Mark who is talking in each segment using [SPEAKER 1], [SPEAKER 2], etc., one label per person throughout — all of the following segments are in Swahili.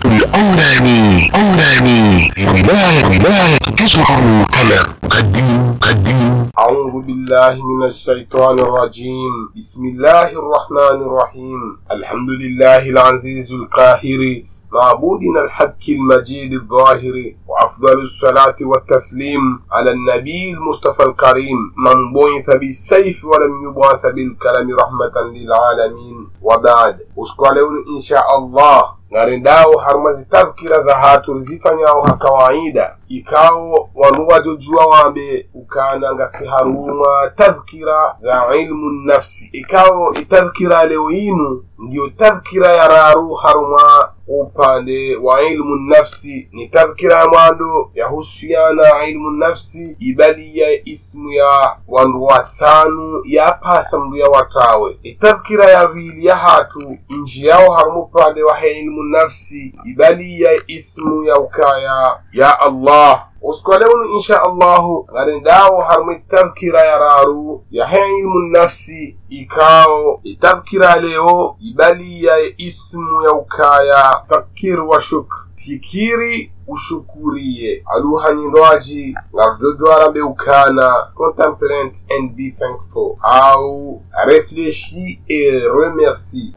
[SPEAKER 1] الأولاني أولاني ولاية ولاية تصغر كما قديم قديم
[SPEAKER 2] أعوذ بالله من الشيطان الرجيم. بسم الله الرحمن الرحيم. الحمد لله العزيز القاهر معبودنا الحق المجيد الظاهر وأفضل الصلاة والتسليم على النبي المصطفى الكريم. من بعث بالسيف ولم يبعث بالكلام رحمة للعالمين. وبعد usikwaleuni insha allah ng'arendawo haruma zitarukira za hatu zifanyawo ha kawaida. Ikawo wanu wajojua wambe ukana ngasi haruma tadhkira za ilmu nafsi. Ikawo itadhkira leo inu ndiyo tadhkira ya raru haruma upande wa ilmu nafsi ni tadhkira ya mwando yahusiana ilmu nafsi ibali ya ismu ya wandu watanu yapasa mndu ya watawe. Itadhkira ya vili ya hatu nji yawo harumu upande wa he ilmu nafsi ibali ya ismu ya ukaya ya allah وسكولون إن شاء الله غرين داو حرم التذكرة يرارو يحين علم النفس إيكاو التذكرة ليو يبالي يا اسم يوكايا فكر وشكر fikiri ushukuriye aluhanirwaji ngavdodwara beukana contemplate and be thankful. au réfléchis et remercie.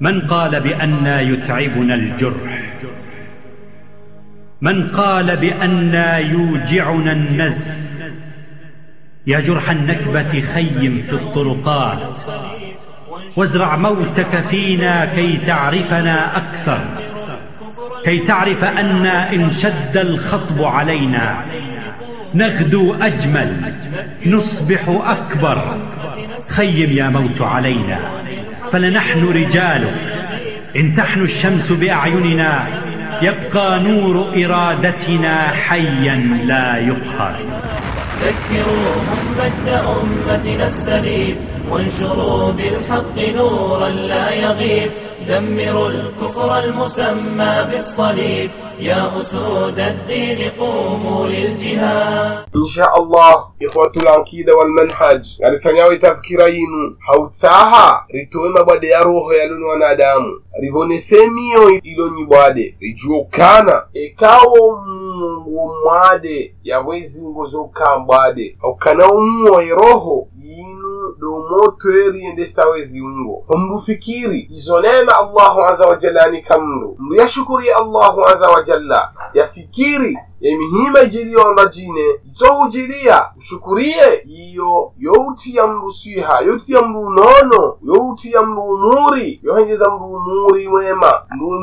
[SPEAKER 3] من قال بأن يتعبنا الجرح. من قال بأن يوجعنا النزف يا جرح النكبة خيم في الطرقات وازرع موتك فينا كي تعرفنا أكثر كي تعرف أن إن شد الخطب علينا نغدو أجمل نصبح أكبر خيم يا موت علينا فلنحن رجالك إن تحن الشمس بأعيننا يبقى نور إرادتنا حيا لا يقهر.
[SPEAKER 4] ذكروهم مجد أمتنا السليم وانشروا بالحق نورا لا يغيب. دمروا الكفر المسمى بالصليب ya usud ad-din qumu liljihad.
[SPEAKER 2] Insha Allah, ikhwatu lankida wal manhaj, alifanyawe tadhkira yinu hautsaha ritowe mabwade ya roho yaloni wanadamu rivonese miyo ilonyi bwade rijuokana ekawo mumwo mwade yawezi ngozokaa mbwade aukanawo mmuwo yeroho zokambwade haukana umuwo roho yinu domotweri endestawe ziungo ombufikiri izo neema allahu aza wajalla anikamru mndu yashukuri allahu aza wajalla yafikiri emihima ijiliyonda jine. Itohujilia ushukuriye iyo. Youtiya mndu siha. Youtiya mndu unono youtiya mndu umuri. Yohenjeza mndu umuri mwema.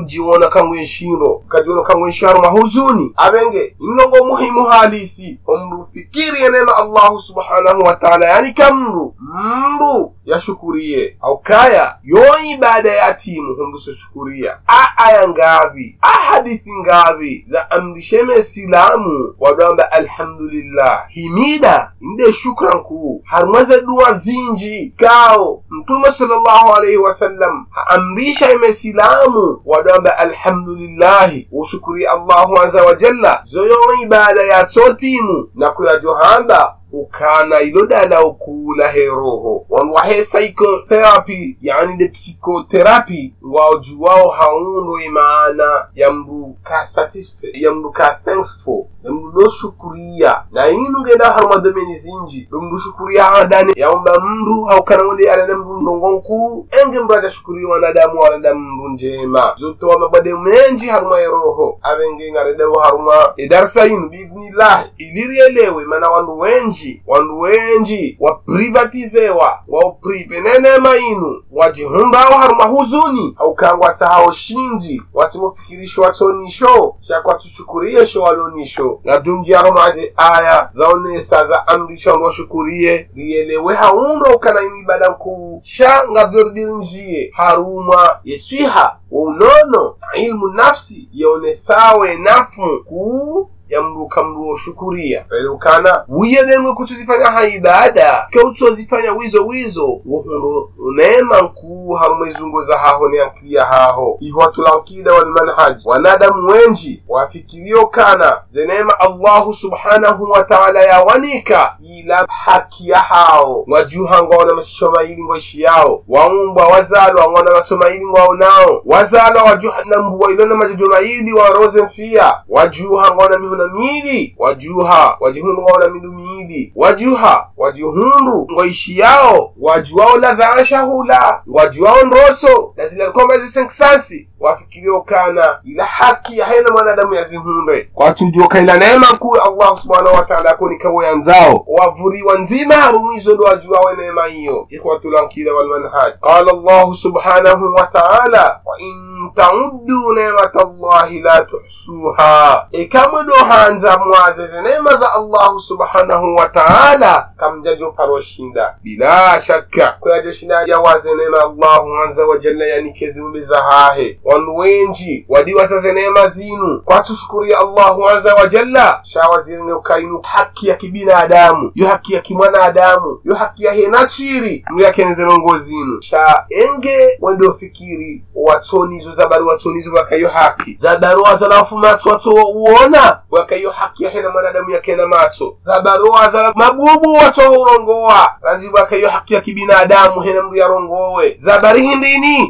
[SPEAKER 2] Ujiwona kangwe nshiro. Kajiwona kangwe nsharo mahuzuni. Abenge imlongo muhimu halisi. Omndu fikiri enema allahu subhanahu wa ta'ala. Yani kamndu mndu yashukuriye aukaya yo ibada ya timu hunduso soshukuria. A aya ngavi a hadithi ngavi za amrisheme silamu wadamba alhamdulillah himida inde shukran ku harmaza dua zinji kao mtume sallallahu alaihi wasallam haamrisha ime silamu wadamba alhamdulillahi ushukuri allahu aza wajalla zoyo ibada ya tsotimu na kuyajohamba ukana ilo dala ukula heroho wanwahe psychotherapy yani de psychotherapy wajuwao haundo imaana ya mndu ka satisfy ya mndu ka thankful ya lo shukuriya na inu ngenda haruma domeni zinji do mndu shukuria hadane yaomba mndu haukana ya lana mndu ndongonku enge mndu aja shukuria wanadamu walada mndu njema. Zotowa mabade menji haruma yeroho avenge ngaredewo haruma. Edarsa inu biidhnillah ilirielewe mana wanu wenji wandu wenji waprivatizewa wauprive nenema inu wajihumbawo haruma huzuni haukangwa tsahawo shinji watsimufikirisho watsonisho shakwatushukuriye sho walonisho. Nadunji aje aya zaonesa za amrisha wandu washukuriye riyelewe haundo ukana inu ibada mkuu sha ngavyoridinjiye haruma yeswiha wounono ilmu nafsi yaonesawe nafu kuu yamruka mruo shukuria pelukana wiye nemwe kutuzifanya ha ibada ke utozifanya wizo wizo. Wohundo neema nkuu hamwezungo za haho ni ankilia haho. Ihwatulankida walmanhaj wanadamu wenji wafikirio kana. Zenema allahu subhanahu wataala yawanika ila haki ya hao. Wajuha ngona mashomaili ngoishi yao. Waumbwa wazalwa ngwana matomaili ngwao nao. Wazalwa wajuha na mbuwa ilona majojomaili waroze mfia. Wajuha ngona mihuna miili wajuha wajihundu ngona milu miili wajuha wajihundu ngoishi yao wajuwao ladha shahula wajuwao nroso na zilalikomba zisenkisansi wafikirio kana ila haki yahena mwanadamu yazihunde kwatujua ila neema kuu allah subhanahu wa ta'ala koni kawo yanzao wavuriwa nzima rumwizo ndo wajuwawe neema hiyo. Ikhwatulankila walmanhaj qala allah subhanahu wa ta'ala wa in tauddu nemata llahi la tuhsuha. Ikamwe do hanza mwazeze neema za allahu subhanahu wataala kamjajo paroshinda bila shakka kuyajoshinda yawaze neema allahu anza wa jalla yanikezi mubeza hahe wanu wenji wadiwasaze neema zinu. Kwatushukuria allahu azza wa jalla. Shawazirine ukainu haki ya kibinadamu yo haki ya kimwanadamu yo haki ya henatwiri mlyakenezero zinu sha enge wendofikiri watonizo za barua watonizo wakayo haki. Za barua za lafumatso wato uona wakayo haki ya hena mwanadamu yakena matso za barua za mabubu wato urongowa. Ranzi wakayo haki ya kibinadamu hena mliarongowe yarongowe za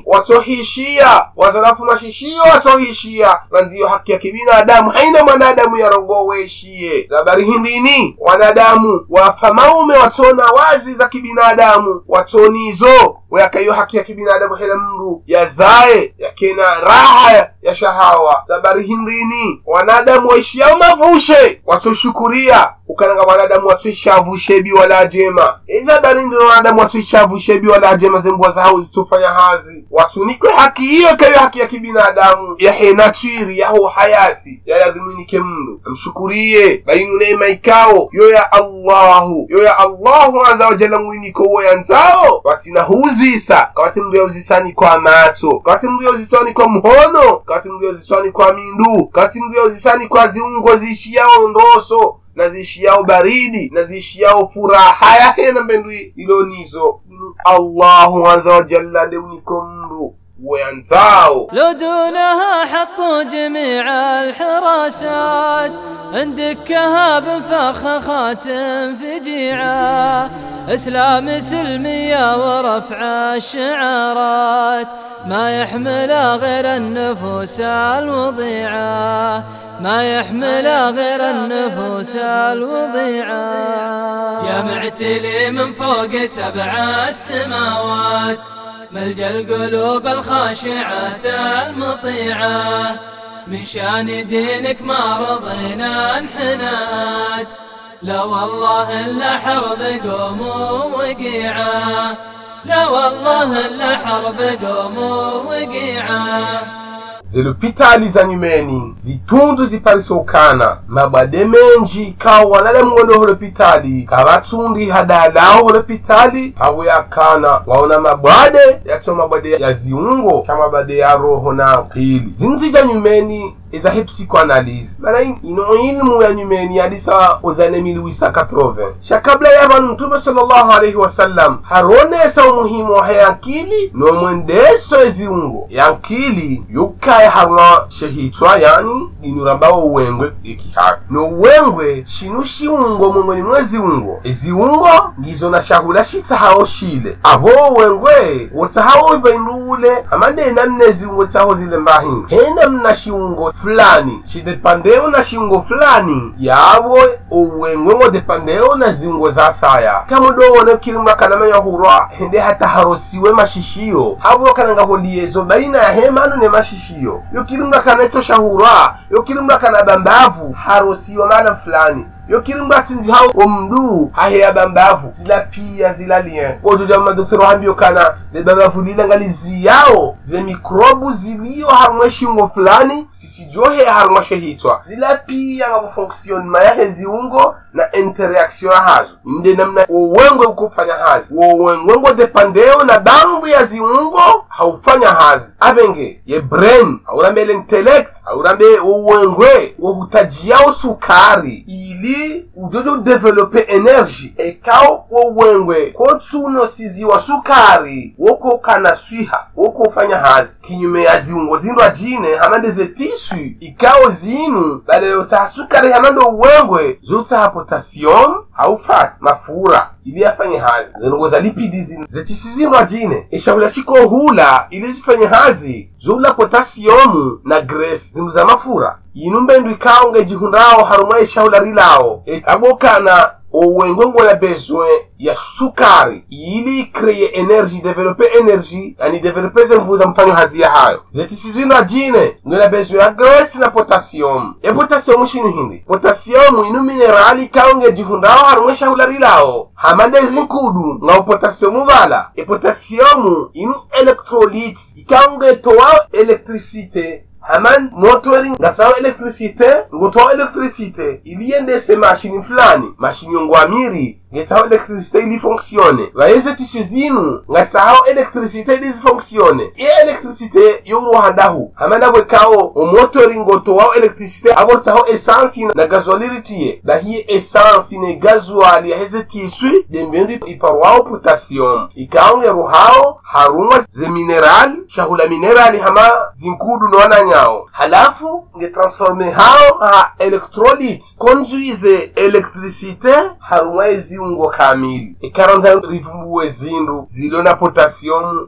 [SPEAKER 2] watohishia watohishia wazalafu mashishio watohishia ranziyo haki ya kibinadamu haina mwanadamu yarongoweshie zabari hindini wanadamu wapamaume watona wazi za kibinadamu watonizo weyakayo haki ya kibinadamu hela mndu yazaye yakena raha ya shahawa. Zabari hindini wanadamu waishiao mavushe watoshukuria ukananga wanadamu watuishavushebi wala jema. Ndino wanadamu watuishavushebi wala jema zembwa zao zitufanya hazi. Watunikwe haki hiyo kayo haki ya kibinadamu. Yahe natwiri yaho hayati yayadhiminike mndu amshukurie bainu neema ikao. Yo ya allahu yo ya allahu aza wajala mwiniko uwo yanzao watina huzisa kawati mndu yauzisani kwa mato kawati mndu yauzisani kwa mhono kawati mndu yauzisani kwa mindu kawati mndu yauzisani kwa ziungo ziishiyao ndoso na ziishiyao baridi na ziishiyao furaha yahena mbendu ilonizo allahu aza wajalla ndeuniko mndu وينزاو.
[SPEAKER 5] لو دونها حطوا جميع الحراسات عندك كهاب فجيعة إسلام سلمية ورفع الشعارات ما يحمل غير النفوس الوضيعة. ما يحمل غير النفوس الوضيعة. يا معتلي من فوق سبع السماوات. ملجا القلوب الخاشعة المطيعة. من شان دينك ما رضينا انحنات لا والله إلا حرب قوم وقيعة. لا والله إلا حرب قوم وقيعة.
[SPEAKER 2] Zilipitali za nyumeni zitundu zipalisokana mabwade menji kawalale mng'ondo holopitali kavatsundi hadalawo holopitali kana waona mabwade yato mabwade ya ziungo cha mabwade ya roho na akili. Zinzija nyumeni iza psychoanalyse mala ino ilmu ya nyumeni yadisa ozane miliwisa 80 shakabla ya vanu mtume sallallahu alaihi wasallam haronesa umuhimu wa hayankili nomwendeso eziungo yankili yukaye hamwa shehitwa yani dinurambao uwengwe ikihaka nouwengwe shinu shiungo mwengweni mweziungo eziungo ngizo na shahula shitsahawo shile. Abo uwengwe wotsahawo bainule amanena mneziungo tsaho zile mbahini hena mna shiungo fulani. Shidepandeo na shingo fulani. Yavo uwengwe ngo depandeo na zingo za saya. Kamudowone kilima kanamanya hurwa hende hata harosiwe mashishiyo havo kananga yezo baina ya hemano ne mashishiyo yo kilimba kanetosha hurwa yo kilimba kana bambavu harosiwa mana fulani yo kilimba tinzi hao omdu haheya bambavu. Zila pia zila lien. Oduja madoktoro hambio kana le bambavu lilangali ziyao. Ze mikrobu ziliyo harumwe shingo fulani sisijoheya harumwa shehitswa zila pia nga kufonksionema yahe na interaction hazo. Nde namna wowengwe ukufanya hazi. Uwengwe ngo depandeo na bandhi ya ziungo haufanya hazi. Avenge ye brain haurambe ele intellect haurambe uwengwe wohutajiyao sukari ili ujojo develope energy ekao wowengwe kotsuno siziwa sukari woko kana swiha woko ufanya hazi. Kinyume ya ziungo zindwa jine hamande ze tiswi. Ikao zinu balelo tsa sukari hamande uwengwe. Zotsaha potassium haufat mafura ili afanye hazi. Zinongo za lipidi zinu zetisi zindwa jine. Ishaula shiko hula ili zifanye hazi. Zula potassium na grace. Zinu za mafura. Inu mbendu ikao ngejihundao harumwa eshahula rilao. Ekabokana owengwengo na besoin ya sukari ili kreye energy develope energy yani develope zembuza mfanyo hazi ya hayo. Zetisizwino ajine ngwena besoin ya grace na potassium. E potassium shinu hindi? Potassium inu minerali kaonge jihundao harumwe shahula rilao hamande zinkudu ngao potassium vala e potassium inu electrolyte ikaonge toa electricité haman motori ngatsawo electricité ngotwawo electricité. Iliyendese mashini fulani. Mashini yongwamiri ngetawo electricité ili fonctionne vayeze tishu zinu ngasahao electricité ili zifonctionne iyo electricité yoruhandahu hamanda bwekawo omotori ngotowawo electricité abotsaho esansi na gasoliritiye dahiye esansi ne gazuali yaheze tiswi dembendu iparwawo potassium. Ikaonge ruhawo harumwa ze mineral shahula minerali hama zinkudu nowananyawo halafu ngetransforme hao ha electrolyte konjuize electricité harumwa eziungo kamili. Ikaranza rivumbuwe zindu zilo na potassium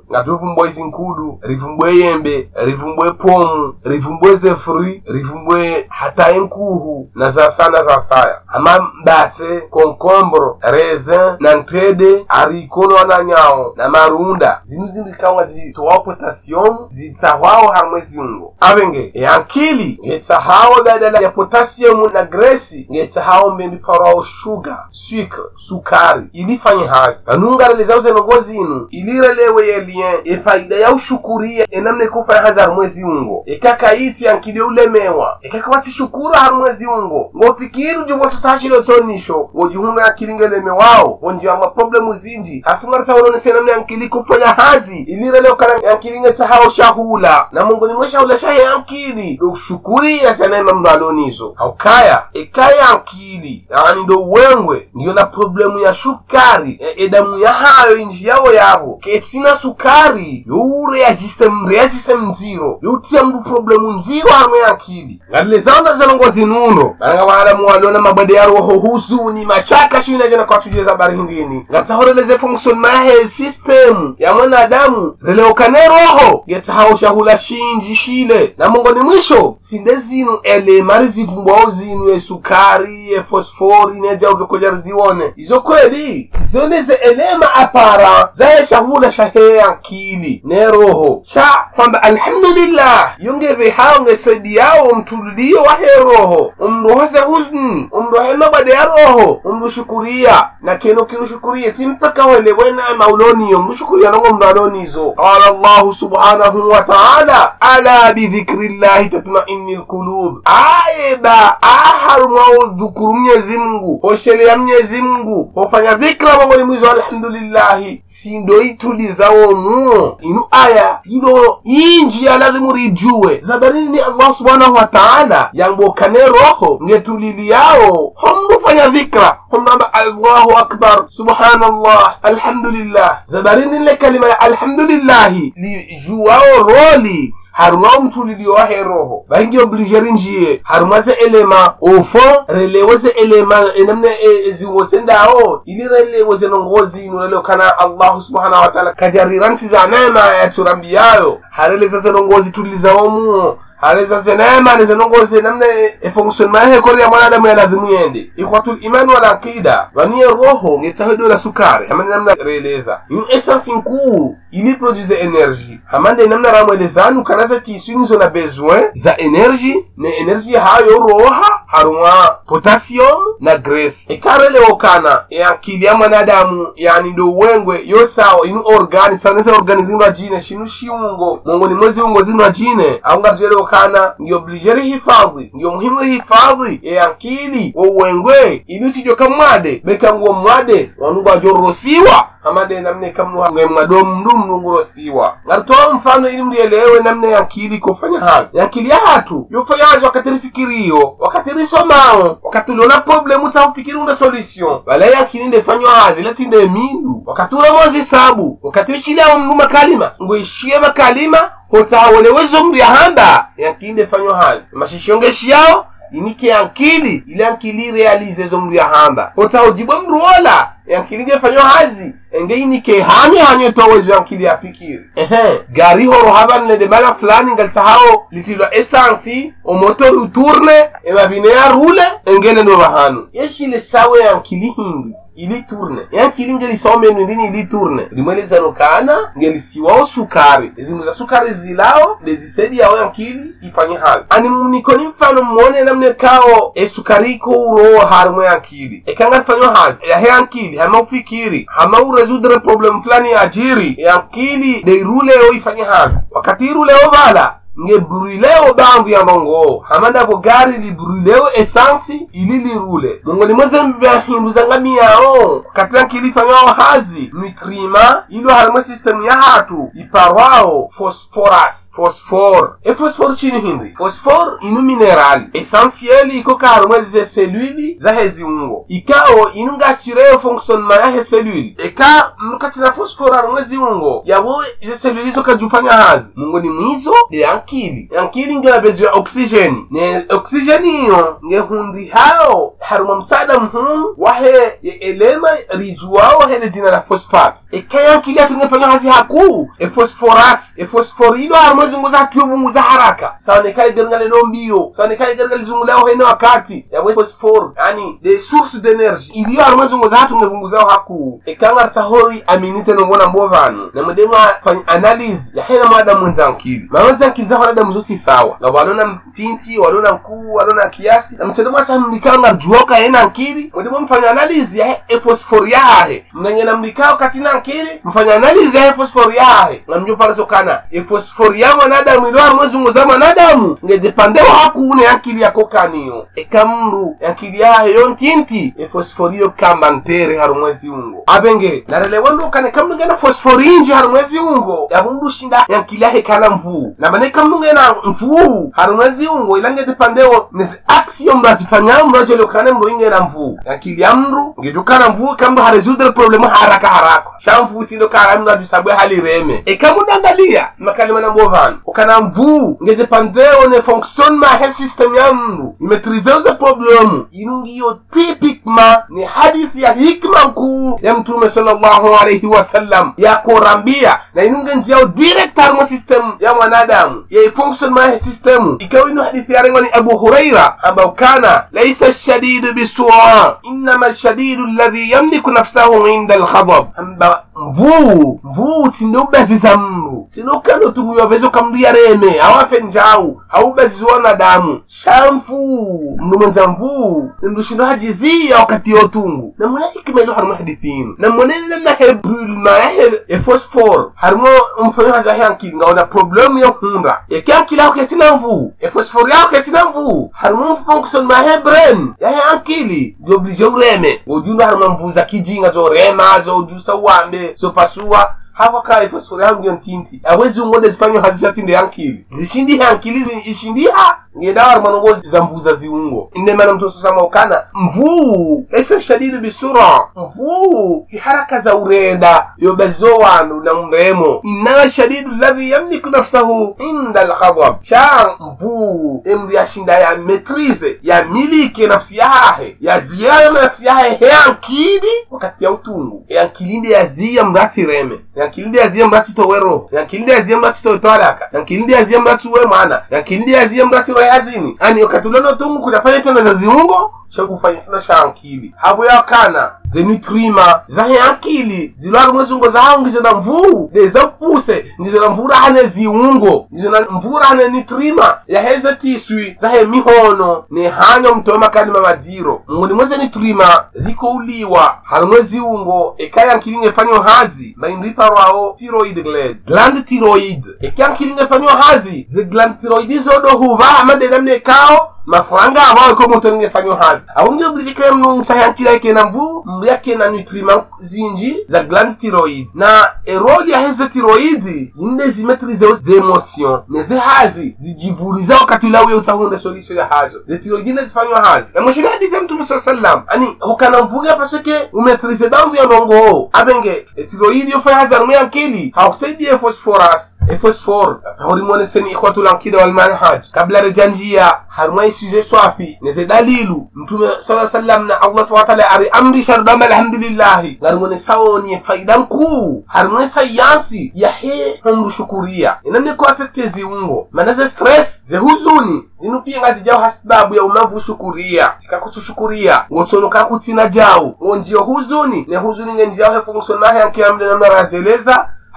[SPEAKER 2] zinkulu rivumbue yembe rivumbwe pomu rivumbwe zefrui rivumbue hata enkuhu na zasana zasaya ama mbate konkombro raisin na ntrede arikono wananyao na marunda. Zinu zindu ikaonga zitowa potasiomu zitsahwawo harumwe ziungo avenge yankili ngetsahawo badala ya potassium na gresi ngetsahawo mbendi parawo sugar sucre sukari. Ilifanye hazi anungareleza zenongo inu ilirelewe yelien efaida ya ushukuria enamna ikufanya hazi harumwe ungo. Ekakaiti yankili ulemewa. Ekakawati shukuru mwezi ungo. Ngofikiri ujuvosotashilo tsonisho ngojihunga akili ngelemewawo ngonjiwa maproblemu zinji. Hafungaritaulonese namne yankili kufanya hazi ilirelewe kana yankili ngetsahawo shahula. Na mongoni mwe shahula shahe yankili ndokushukuria sanema mndu alonizo haukaya? Ekaya ankili yani ndo uwengwe. Ndiyo na problemu ya shukari e, edamu ya hayo inji yawo yavo ketsina sukari. Youreyajise mreyajise mziro youtiya mndu problemu nziro harumwe yankili ngalilezanda zalongozi nuno baranga waalamu walona mabwede ya roho huzuni mashaka shinajona kwatujeza bari hindini ngatahoreleze fonctionnement yahe system ya mwanadamu. Releokane roho. Yetsahawo shahula shinji shile na mongoni mwisho sinde zinu elemari zivumbwawo zinu esukari efosfori neja udokoja riziwone izo kweli zioneze elema apara zaye shahula shahe akili ne roho. Sha kwamba alhamdulillah yongeve hao yao mtululio wahe roho. Umrohose huzni umrohe mabade ya roho. Umrushukuria na keno kirushukuria timpaka wele wenama uloniyo mrushukuria nongo mralonizo qala allahu subhanahu wa ta'ala ala bidhikri llahi tatmaini lqulub. Ayeba aharumwao dhukuru mnyezi mngu hoshelea mnyezi mngu hofanya dhikra mwangoni mwizo alhamdulillahi. Sindo itulizawo muo inu aya ilo inji lazimu rijuwe zabarini ni allah subhanahu wa ta'ala yambokane roho ngetulili yawo homrufanya dhikra homramba allahu akbar subhanallah alhamdulillah. Zabarini le kalima ya alhamdulillahi lijuwao roli harumwa mtulilio wa roho. Vaingi obligeri njie. Haruma ze elema. Ofo relewe ze elema. Enamne ezingo sendawo ili relewe ze nongozi lelo kana allahu subhanahu wa ta'ala. Kajariransi za neema yaturambiyayo hareleza ze nongozi tulizao muo hareza ze neema neze nongozi namne efonctionnement yahe kori ya mwanadamu yalazimu yende ikwatul iman wal aqida. Vaniye roho ngetahido la sukari. Hamane namna releza. Yu essence nkuu ili produise energie hamande namna ramwelezanu kanaza tiswinizo na besoin za energie ne energie hayo roha harumwa potassium na grace. Ekarelewo kana yankili ya mwanadamu yani ndo uwengwe yo inu organi sanese organi zinwa jine shinu shiungo. Mongoni mwe ziungo zinwa jine aungatujelewo kana ndio obligeri hifadhi ndio muhimu hifadhi ya akili wa uwengwe. Kamwade mwade bekanguo mwade wanuba jorosiwa hamade namne kamnu ngwe mwadom mdu mlunguro siwa ngaritoa mfano ili mlielewe namne ya akili kufanya hazi ya akili ya hatu yofanya hazi wakati rifikirio wakati risomao wakati uliona problemu ta ufikiri unda solution. Bala ya akili ndefanywa hazi lati nde mindu. Wakati ulomozi sabu wakati ushilao mndu makalima ngoishie makalima hotawolewezo mndu yahanda yankinde fanywa hazi. Mashishongeshi yao inike yankili ile ankili realize zo mndu yahanda hotawujibwe mndu wola yankili ngefanywa hazi. Enge inike hanyo hanyo towezo yankili yapikiri ehe. Gari horo habanne de mala fulani ngalsahao litilwa esansi omotori uturne emabine yarule engene ndo yeshile sawe yankili hindi ili turne yankili ngelisomenu ndini ili turne rimwelezano kana ngelisiwao sukari zinu za sukari zilao lezisediao yankili ifanye hazi. Ani nikoni mfano mmone namne kao esukari iko uroho harimwe yankili ekanga fanywa hazi. Yahe yankili hama ufikiri. Hama urezudre problem fulani ajiri. Yankili deiruleo ifanye hazi. Wakati iruleo vala nge bandu ya mongo hamanda gari li bruleo esansi ili lirule mongoni mweze mbyahinduza ngami yao katira nkilifanyao hazi mikrima ilo harimwe sistemu ya hatu iparwao fosforas phosphore. E phosphore chini hindi phosphore inu minerali essentiel iko ka harimwe ze seluli zahe ziungo ikao inu ngasireyo fonctionnement ya heseluli eka mkati fosfor harimwe ziungo yabo ze seluli hazi mongoni mwizo yankili akili ndio nabezwa oksijeni ne oksijeni iyo ngehundi hao haruma msada mhunu wahe elema rijuwao hele jina la phosphate. Eka yankili atungefanya hazi haku. E phosphorus e phosphorido haruma zunguza hatuyobunguza haraka. Sawa ne kale gerngale no mbio sawa ne kale gerngale zungu lao hene wakati. Ya we phosphor yani de source d'energie iliyo haruma zunguza hakuu ngebungu zao haku. Eka ngarta hori aminise no mbona mbovanu na mudema fanya analyze ya hena mwada mwenzankili mawenzankili za hona damu zosi sawa. Na walona mtinti walona mkuu walona kiasi. Na mtendo mwasa mlikanga juoka yena nkiri. Mudema mfanya analizi ya e phosphor yahe mnanyena mlikao katina nkiri mfanya analizi ya e phosphor yahe na mjo pala sokana e phosphor ya mwanadamu ilo harumwe zungu za mwanadamu. Nge depande wa haku une yankili yako kaniyo e kamru yankili yahe yo ntinti. E phosphor yo kamba ntere harumwe ziungo abenge narelewando kane kamnu ngena phosphor inji ungo. Ya yabundu shinda yankili yahe kana mvuu. Na mane kamnu ngena mvuu harumwe ziungo ilange depandeo nezi action mrazifanya mrajole kane mru ingena mvuu akili ya mru ngedukana mvuu kamnu haresudre problemu haraka haraka shamvuu sindo kara reme. E kambu nangalia makalima na mbovanu ukana mvuu ngedepandeo ne fonctionnement he system ya mru. Imetrize uze problemu. Ingiyo tipik ma ni hadithi ya hikma nkuu ya mtume sallallahu alaihi wasallam. Ya korambia na inunge njiyao direct harmo system ya mwanadamu ya fonctionnement he system ikawa ino hadithi ya rengwa ni abu huraira ambao kana laisa shadidu bisura innama shadidu alladhi yamliku nafsahu inda alghadab amba mvuu mvuu tindeubaziza mnu sinokando tunguyo vezo kamria reme awafe njau haubaziziwana wanadamu shamfu mndu mwenza mvuu ndushindo hajiziya wakati yotungu namwona hikima ilo harimo hadithinu. Namwonene namna e phosphore harimo mfanyo haza yankili ngaona problemu yo hunda ekyankili ako ketina mvuu efosfor yaho ketina mvuu. Harimo mfonction ma he brain yahe ankili dioblige ureme. Ojundo harimo mvuu za kijinga zorema zojusa uwambe sur sua hapo ka sura yangu ndio ntinti awezi ungonde zifanywa hazisatinde yankili. Zishindi yankili ishindiha ngedawa rumanongozi za mvuza ziungo. Nne mana mtu sosama ukana mvuu! Esa shadidu bisura mvuu! Si haraka za urenda. Yobazo wanu na mremo. Inna shadidu ladhi yamliku nafsahu inda alghadab. Sha mvuu! Emri yashinda ya metrize ya miliki nafsi yahe. Ya ziya nafsi yahe heyankili wakati ya utungu yankilinde ya ziya mrati reme azie yaziye mrati towero yankilindi azie mrati totwalaka yankilindi azie mrati we mwana. Yankilinde yaziye mrati we yazini. Ani wakatulano tungu kudafanya tena za ziungo? Shakufanya tena sha ankili habo yakana zenutrima zahe ankili zilwari mwezungo zaho ngizo na mvuu leza puse ngizo na mvura hane ziungo. Ngizo na mvura hane nitrima yaheze tiswi zahe mihono. Ne hanyo mtowe makalima madziro mungoni mweze nitrima zikouliwa harimwe ziungo ekaya nkilinge panyo hazi maindiparwawo thyroid gland. Gland thyroid ekyankilinge fanyo hazi? Ze gland thyroid zodo huva amadedamne kao mafuranga avo ko moto ningefanywa hazi. Aunge oblige mnu mtayankila yake na mvu yake na nutriment zinji za glande thyroid na eroli ya heze thyroid inde zimetrize ze emotion neze hazi zijivuliza wakati ulawe utahunde solution ya hazo. Ze thyroid inde zifanywa hazi. Na mwishini hadithi ya mtume saa sallam ani hukana mvuga pasweke umetrize bangu ya nongo abenge thyroid yo fanya hazi anume yankili hausaidie phosphorus e phosphore tahori mwone seni ikhwatul ankida wal manhaj kabla rejanjia harmai suje swafi neze dalilu. Mtume saa sallam na allah subhanahu wa ta'ala ari amri shardama alhamdulillahi. Garmone sawoni faidan ku harmai sayansi yahe he hamdu shukuria inamne ko ziungo manaze stress ze huzuni. Zinu ngazi jao hasibabu ya umavu shukuria. Ikakutushukuria ngotsono kakutsina jao. Ngonjio huzuni. Ne huzuni ngenjao he funksiona yanke amde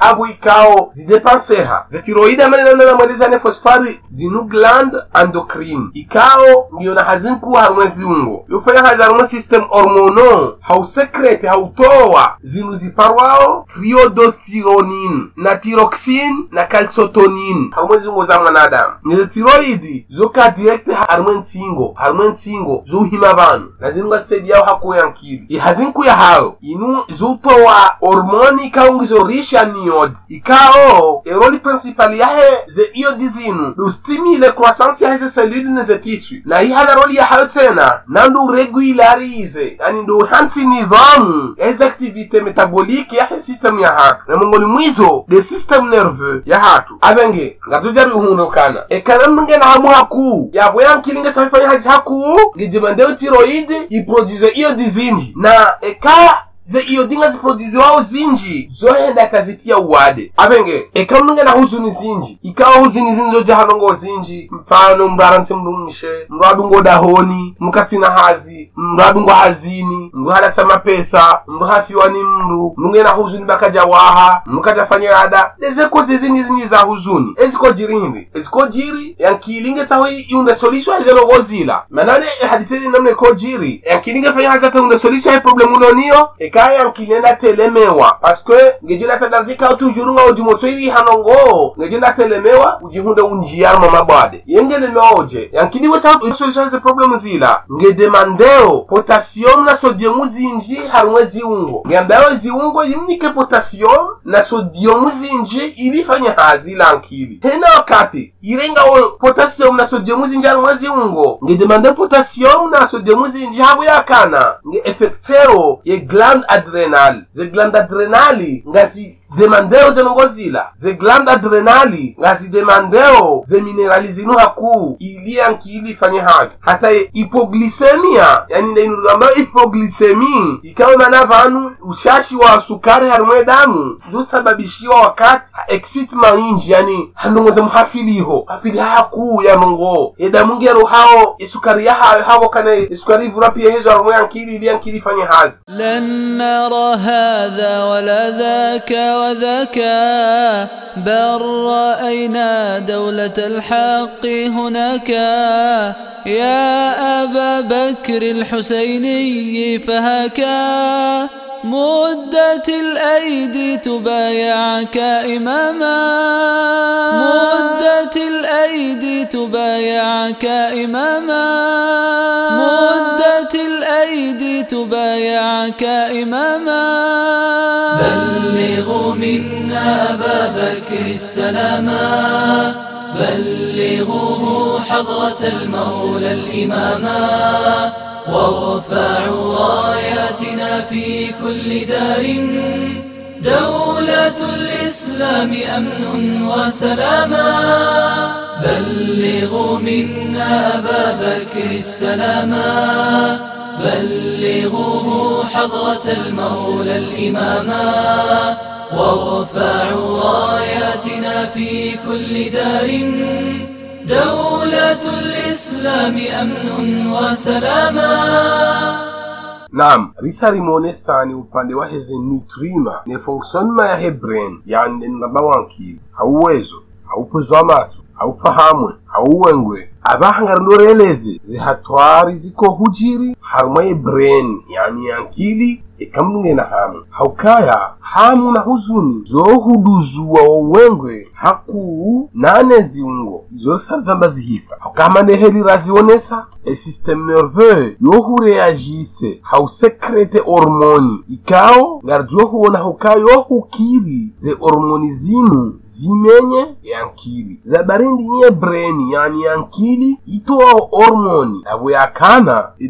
[SPEAKER 2] na marazeleza habu ikao zidepanseha zetiroida maneno na ne fosfari zinu gland endocrine ikao ndiyo na hazinku harumwe ziungo yofanya hazi harumwe system hormono hausekrete hautowa zinu ziparwao criodothyronin na tiroxine na calcitonin hamwe ziungo za mwanadamu nizo tiroidi zoka direct harumwe ntsingo harumwe ntsingo zouhima vanu na zinu ngasaidiao hakuyankili ihazinkuya hayo inu zutowa hormoni ikaungizorisha ikao eroli principal yahe ze iyo dizinu dustimile croissance yahe ze selule ne ze tissu na ihana roli yahayo tena nandu regularize yani ndu hansi nidhamu yahe ze activite metabolique yahe system ya hatu. Na mongoni mwizo de system nerveux ya hatu. Avenge ngatujari uhundukana ekana mnge na hamu haku. Yabo yankilinge tafifanya hazi haku ngijimandeo tiroide iproduise iyo dizini na eka iyo dinga ziproduziwao zinji zohenda kazitia uwade. Apenge na huzuni zinji. Ikawa huzuni zinji zoja hanongo zinji. Mfano mndu mrumishe mndu adungo dahoni mkatina hazi mndu hazini mndu hadatsa mapesa mndu hafiwa ni mndu mnunge na huzuni bakaja waha mndu kaja fanya ada. Ezeko zizini zinji za huzuni. Eziko jiri hindi eziko jiri yankilinge taho iunda solisho hazelongo zila manane hadiseni namne ko jiri yankilinge fanya hazata unda solisho hai problemu loniyo ekaya nkilenda telemewa. Paske ngejo natadarjika tujuru nga ujimoto ili hanongo ngejo natelemewa ujihunde unjiyar mama bwade yengelemewa oje. Yankini weta solution ze problem zila. Ngedemandeo potassium na sodium zinji harumwe ziungo. Ngambayo ziungo yimnike potassium na sodium zinji ili fanya hazi la nkili. Tena wakati irenga o potassium na sodium zinji harumwe ziungo ngedemandeo potassium na sodium zinji habu yakana nge efekteo ye gland adrenal. Ze gland adrenali ngazi demandeo zenongozila ze glande adrenali nga zidemandeo ze minerali zinu hakuu iliya nkiili ifanye hazi. Hata hipoglisemia yani ndainuligambayo hipoglisemi ikawe mana vanu ushashi wa sukari harimwe damu zusababishiwa wakati excitement inji yani handongoze muhafiliho hafili hakuu yamongo edamungi yaruhao isukari yahayo havo kana isukari ivura pia hezo harimwe ankili iliya nkili ifanye hazi.
[SPEAKER 5] Lan nara hadha wala dhaka وذاك بل رأينا دولة الحق هناك. يا أبا بكر الحسيني فهكا مدت الأيدي تبايعك إماما. مدت الأيدي تبايعك إماما. مدت الأيدي تبايعك إماما.
[SPEAKER 4] بلغوا منا أبا بكر السلاما بلغوه حضرة المولى الإماما وارفعوا راياتنا في كل دار. دولة الإسلام أمن وسلاما. بلغوا منا أبا بكر السلاما بلغوه حضرة المولى الإماما وارفعوا راياتنا في كل دار دولة الإسلام أمن وسلاما
[SPEAKER 2] Naam, risa rimeonesa ni upande wa heze nutrima ni fonctionnement ya he brain yani ni mabawankili hauwezo haupozwa mato haufahamwe hauwengwe abahangara ndoreleze zihatwari ziko hujiri harumaye brain yani yankili ikamnunge na hamu. Haukaya hamu na huzuni zohuduzuwa wowengwe hakuu nane ziungo. Zosazamba zihisa. Hakama zionesa? Razionesa e systeme nerveux yohureagise hausekrete hormoni. Ikao ngari yohuona huka yohukiri ze hormoni zinu zimenye yankili zabarindi nye breni yani yankili itowao hormoni. Abo yakana e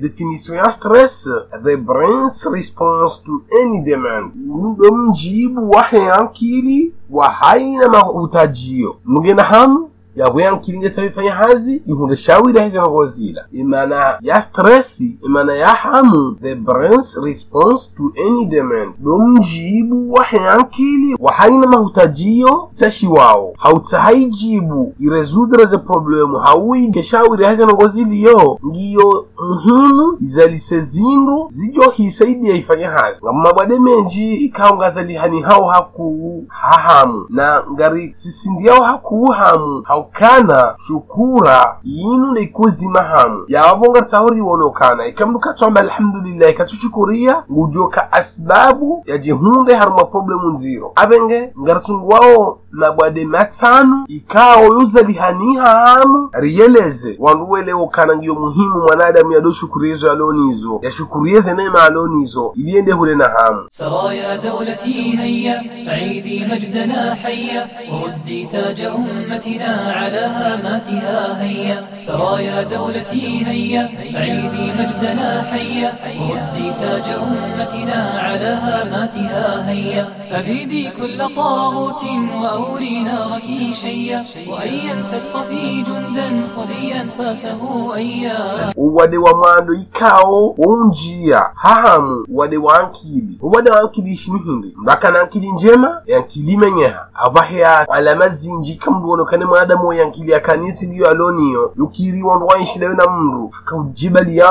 [SPEAKER 2] ya stress the brain's response to any demand. Ndo mjibu wahe yankili wa haina mahutajio mugena hamu yabwe yankilinga tabifanya hazi ihunde shawira hizi ngozila imana ya stress imana ya hamu the brain's response to any demand. Do mjibu wa yankili wa mahutajiyo tashi wao hautahaijibu irezudra ze problemu hauige shawira hizi ngozili yo ngiyo muhimu izalise zindu hisaidia ifanya hazi. Ngamabwade menji ikaongazali hani hao haku hahamu. Na ngari sisindiao haku hamu haukana shukura yinu neikuzima hamu yawabonga tsahori wonokana ikamduka tsomba alhamdulillah ikatuchukuria ngujoka asbabu yajihunde haruma problemu nziro abenge ngaratsungu wao mabwade matsanu ikawo yuzalihaniha hamu riyeleze wandu welewo kana ngiyo muhimu mwanadamu yadoshukuriyezo yalonizo yashukurieze neema alonizo iliende hule na hamu
[SPEAKER 4] سرايا دولتي هيا عيدي مجدنا حيا وردي تاج أمتنا على هاماتها هيا. سرايا دولتي هيا أعيدي مجدنا حيا. وردي تاج أمتنا على هاماتها هيا. أبيدي كل طاغوت وأوري نارك شيا وأيا تبقى في جندا خذي أنفاسه أيا.
[SPEAKER 2] ولي ومانو يكاو ونجيا هام ولي وانكيلي ولي وانكيلي شنهندي مبكا نانكيلي نجيما يانكيلي منيها أبحيا على مزينجي كمبونو كان مادم yankili akanisi liyo aloniyo yukiri wandu waishileyo na mndu. Akaujibali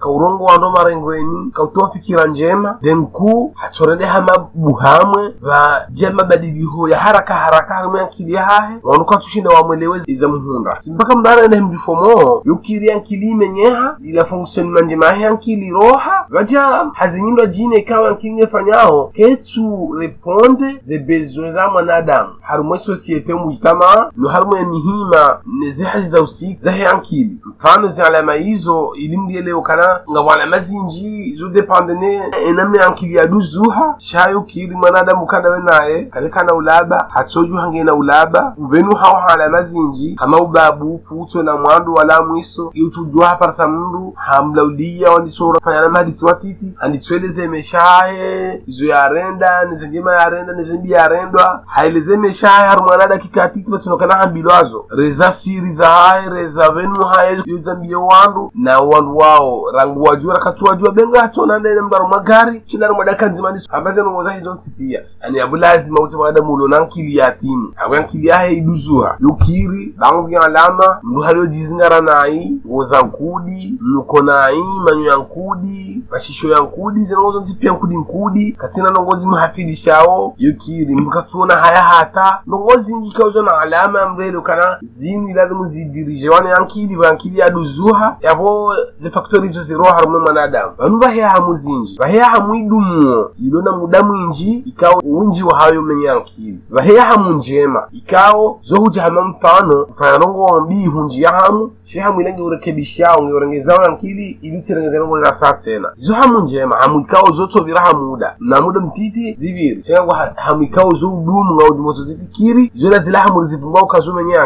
[SPEAKER 2] kaurongo wando marengweni kautoa fikira njema. Denku ku mabu hama buhamwe vaja mabadiliho ya haraka haraka harimu yankili yahahe wandu katushinda wamwelewe iza muhunda. Simpaka mdana ene mjifomo yukiri yankili imenyeha ila fonctionnement njema yahe yankili roha. Vaja hazinyindwa jine ikawa yankili ngefanyao ketu reponde ze bezwe za mwanadamu. Harumwe sosiete mujitama no harimwe mihima nezihazi za usiki zahe ankili mfano zi alama hizo ilimdieleo kana nga walama zinji zo depende ankili enamne yankili yaduzuha shayo mwanadamu kanawe naye kalekana ulaba hatsoju hangena ulaba uvenu hao halama zinji hama ubabu futso na mwandu wala mwiso iutudwaha haparasa mndu hamlaudia wanditsora fanyana mahadisi watiti anditsweleze meshahe izo yarenda nizenjema yarenda nizendi yarendwa haileze meshahe hari mwanada kikatiti vatsinokana hambilwazo reza siri za haye reza venu haye yozambiye wandu na wandu wao. Rangu wajua rakatu wajua benga hatona ndene mdaro magari chinari mwadaka nzimani ambaze nongoza hizo pia ani abu lazima ute mwanadamu ulo nankili yatimu abu yankili yahe iduzuha. Yukiri bangu vya alama mdu halio jizingara nai woza nkudi mnuko nai manyo ya nkudi mashisho ya nkudi zinongozo nzipia nkudi nkudi katina nongozi muhafidishawo yukiri mkatuona haya hata nongozi ngikauzo na alama ya mvelo kana zinu ilazimu zidirije. Wane yankili vankili aduzuha yavo zifaktori izo ziroha rumwe mwanadamu vanu vaheya hamu zinji. Vaheya hamu idumuo. Ilona muda mwinji ikawo unji wa hayo menye yankili. Vaheya hamu njema. Ikawo zohuja hama mpano ufanya rongo wambii hunji ya hamu she hamu ilenge urekebishao ngeurengezao yankili ilutirengezaongo za saa tena. Izo hamu njema. Hamu ikawo zotsovira hamuda na muda mtiti ziviri. Chenga ha- hamu ikawo zoudumu nga udimoto zifikiri zola zila hamu zipungwa yankili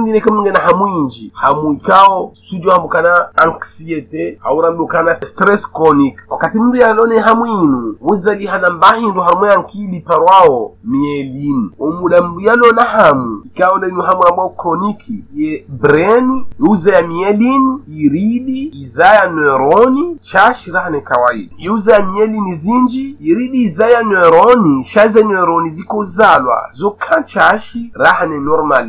[SPEAKER 2] ndine kamunge na hamu inji? Hamu ikao sujo hamu kana anxiete haurambi kana stress chronic. Wakati mndu yalone hamu inu wuzali hana mbahindu harumo yankili parwao mielini umuda mndu yalona hamu ikao lenyu hamu ambao kroniki ye breni yuza ya mielini iridi izaya neuroni chashirahane kawaida. Yuza ya mielini zinji iridi izaya neuroni shaza neuroni ziko zalwa. Rahane kanchashi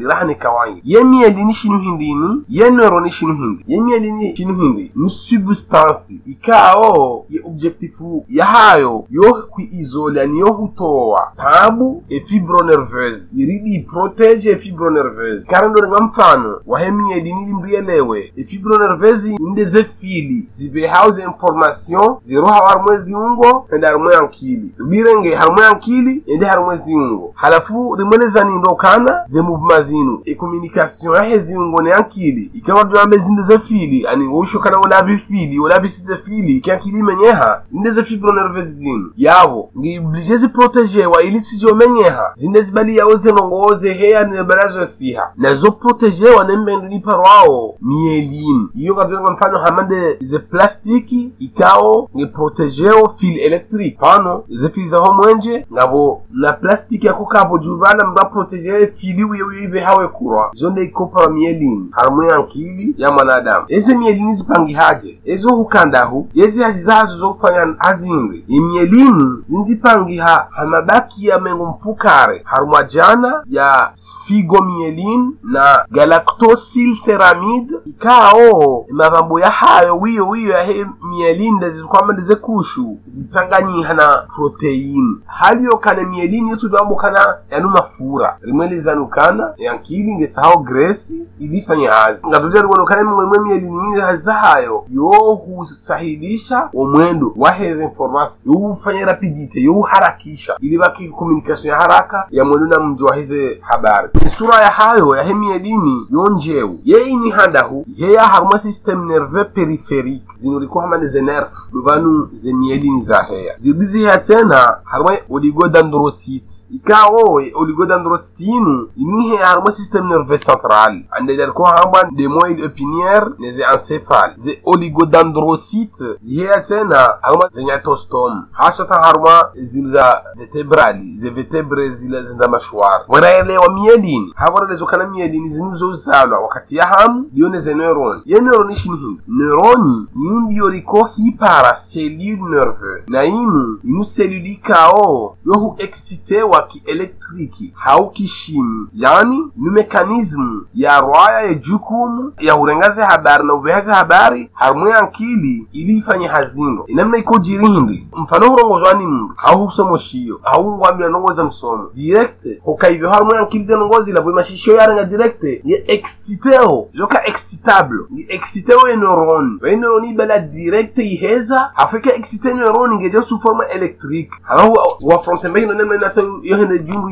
[SPEAKER 2] rahane normali rahane kawaida ye mielini shinu hindini ye ni shinu hindi. Ye ni shinu hindi. Ni substansi. Ikawo ye objektifu yahayo yokuizola ni yohutowa tabu e fibronerveuse iridi fibro efibronerveuse karandori nga mfano. Wahemielini limbrielewe efibronerveuse inde zefili zibehawo ze information ziroha harimwe ziungo ende harimwe yankili birenge harumwe yankili ende harumwe ziungo. Halafu rimwe nezanindokana ze movement zinu ecommunication yahe ziungo ne yankili ikawa duambe zinde zefili ani woshokana olabi fili olabi size fili kyankili menyeha inde ze fibronerveuse zinu. Yabo ngiblige wa ili sizomenyeha zinde zibali yawo zenongoze heya nebalazo siha. Nazo protegewa nembendo niparwao mielini iyo katonga mfano hamande ze plastiki ikao ngeprotegeo fil electric. Pano ze fili zaho mwenje ngabo na plastiki yako kapo juvala mba protege fili wiye wibe hawe kurwa. Zonde ikopa mielini harumune ya nkili ya mwanadamu. Eze mielini zipangihaje ezo hukandahu. Yezi hazizazo zo zokufanya hazingwe. Imielini zinzipangiha hamabaki ya mengo mfukare. Harumwa jana ya sfigomielin na galactosyl ceramide. Ikao mavambo yahayo wiyo wiyo yahe mielini ndazikwama ndize kushu zitsanganyiha na proteini haliyo kana mielin yotudwambukana yanu mafura. Rimwe lizanukana yankili ngetsaho gresi ilifanya hazi ngatuja ribonekana mimwe mielin yini hazahayo yohusahilisha omwendo waheza informasi youfanya rapidite youharakisha ili baki communication ya haraka ya mwendo na mji waheze habari. Isura ya hayo yahe mielini yonjewu yeini handahu. Heya haruma system nerveux périphérique zinuriko hamane ze nerve. Luvanu ze mielini za heya zidiziheya tena haruma oligodendrocyte ikawo oligodendrocyte inu iniheya harumwa system nerveux central andeleriko hamba de moelle épinière ne ze encephale ze oligodendrocyte ziheya tena harumwa ze nyatostome hasatan harumwa zinu za vertebrali ze vertebre zile zinda mashwara wanaelewa mielini havorelezokana mielini zinu zozalwa wakati ya hamu dione ze neuroni ye neuroni shini hindu neuroni inu ndiyo riko hipara cellule nerveux na inu inu selule ikao yohu excitewa ki elektriki hau kishimi yani ni mekanizmu ya rwaya ya jukumu ya urengaze habari na uvehaze habari harumwe yankili ili ifanye hazino inamna iko jirindi. Mfano hurongozwa ni mndu hau husomoshiyo hau ngwambira nongoza msomo. Direkte hukaive harumwe yankili ze nongozi labwe mashisho yarenga direkte ni exciteo. Joka excitable ni exciteo ye neuroni. Ve neuroni ibala direkte iheza hafika excite neuroni ngejo su forma electrique. Hawa wafronte mbehino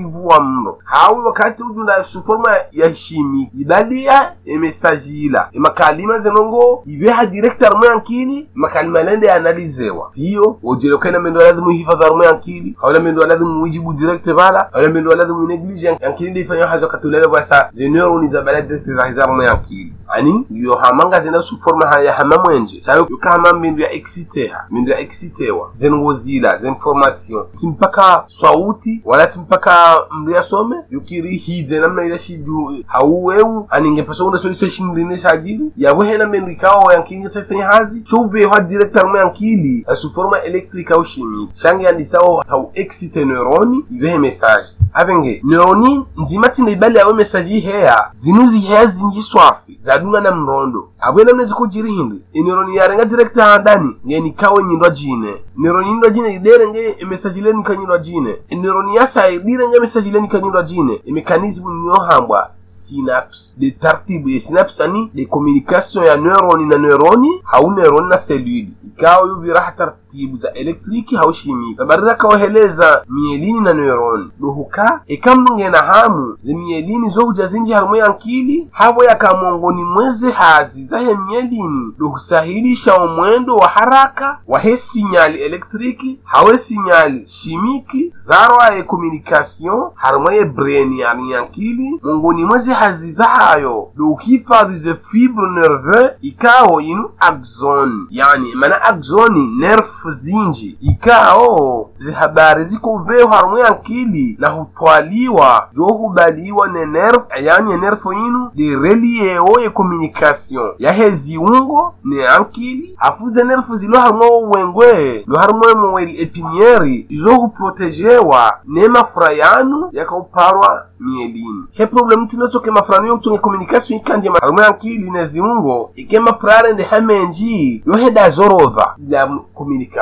[SPEAKER 2] nemna nato yohene jundu ivuwa mno hawi wakati ujunda su forma ya chimique ibalia emesajila emakalima zenongo iveha direct arumwe yankili makalima lende analizewa. Hiyo ojelokena mendo lazima uhifadhi arumwe yankili hawla mendo lazima ujibu direct vala hawla mendo lazima uneglige yankili ndi ifanya hazo katulele basa ze neuroni za bala direct za hizarumwe yankili ani yo hamanga zina su forma ha ya hama mwenje. Sayo yuka hama mendo ya exciteha mendo ya excitewa zengozila zinformation timpaka swauti wala timpaka mria some yukiri hize namna ila shiju hauweu aninge paso una soli session rine shajiri yabo hena mendo ikao yankili tafanya hazi. Chube ha director mo yankili su forma electrica au chimique shangi andisao hau excite neuroni ivehe message avenge neuroni nzima tina ibali yawe mesaji iheya zinu ziheya zinji swafi zadunga na mrondo. Abwena namne zikujiri hindi ineuroni yarenga direkta handani ngeni kawe nyindwa jine. Neuroni nyindwa jine idere nge mesaji leni kanyindwa jine. Neuroni yasa idere nge mesaji leni kanyindwa jine. Mekanismu niyohambwa synapse. De tartibu ye synapse ani de communication ya neuroni na neuroni hau neuroni na seluli ikawa yuviraha tartibu za elektriki haushimi sabarira kawaheleza mielini na neuroni. Dohuka ikamnunge na hamu ze mielini zohuja zinji harumo yankili havo yakamongoni mweze hazi zahe mielini. Luhusahilisha omwendo wa haraka wahe sinyali elektriki hawe sinyali shimiki zarwa ye communication harumo ye breni yani yankili mongoni mweze hazi zahayo luhifadhi ze fibre nerveux ikawo yinu axon. Yani mana axoni nerve zinji ikao zihabari ziko veho harumo yankili na hutwaliwa zohubaliwa ne nerve yani nerve yinu de reliewo ye communication. Yahe ziungo ne ankili afuze nerve zilo harumo wengwe lo harumo moweli epinieri izohuprotejewa ne mafura yanu yakauparwa mielini. She problem tinotoke mafurano yokutonge communication ikandye harumo yankili ne ziungo ike mafurare nde hamenji yoheda zorove nova ya communication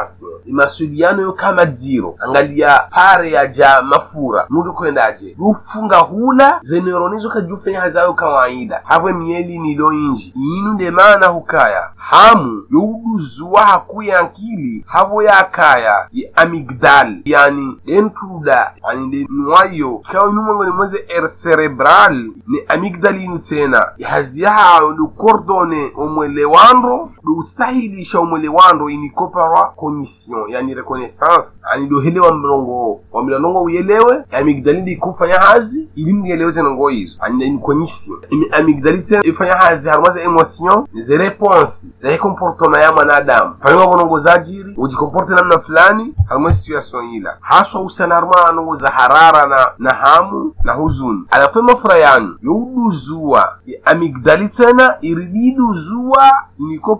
[SPEAKER 2] imaswiliano yo kama zero. Angalia pare ya ja mafura. Nudu kwendaje lufunga hula zeneronizo kajufanya hazayo kawaida. Hapwe mieli nilo inji. Inu nde maana hukaya. Hamu youduzuwa hakuya ankili havo yakaya ye amigdal yani dentuda. Yani de nwayo kawa inu mwangoni mweze er cerebral ni amigdal inu tena. Haziyahayo ndu kordone omwelewando dusahilisha omwelewando inikoparwa cognition yani reconnaissance. Yani dohelewa mlongo wa milanongo uyelewe amigdali ndi kufanya hazi ili mngeleweze nongo hizo. Yani ni cognition imi amigdali tena ifanya hazi harumaza emotion ze réponse za comportement ya mwanadamu. Fanywa bonongo zajiri ujikomporte namna fulani haruma situation haswa usana za harara na na hamu na huzuni. Alafema furayanu youduzua amigdali tena niko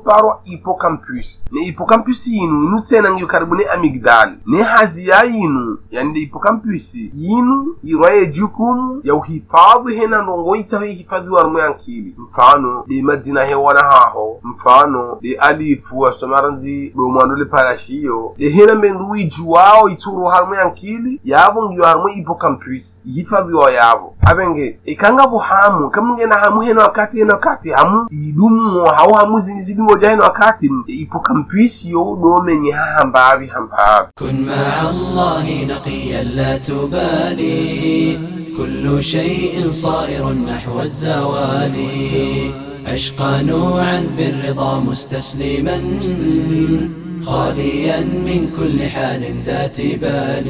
[SPEAKER 2] yinu inu tena ngiyo karibu ne amigdali ne hazi ya yinu yani de hippocampus yinu irwaye jukumu ya uhifadhi hena ndongo itaho ihifadhi warumu yankili mfano de madzina hewana haho. Mfano de alifu asomaranzi do mwandole parashiyo de hena mbendu wijuwao ituru harumu yankili yavo ngiyo harumu hippocampus ihifadhi wa yavo. Abenge ikanga buhamu kamungena hamu hena wakati hena wakati. Hamu idumu hau hamu zinizidimo ja heno wakati. Hippocampus yo hahambabi hambabi
[SPEAKER 5] كن مع الله نقيا لا تبالي. كل شيء صائر نحو الزوال. عشقا نوعا بالرضا مستسلما. خاليا من كل حال ذات بال.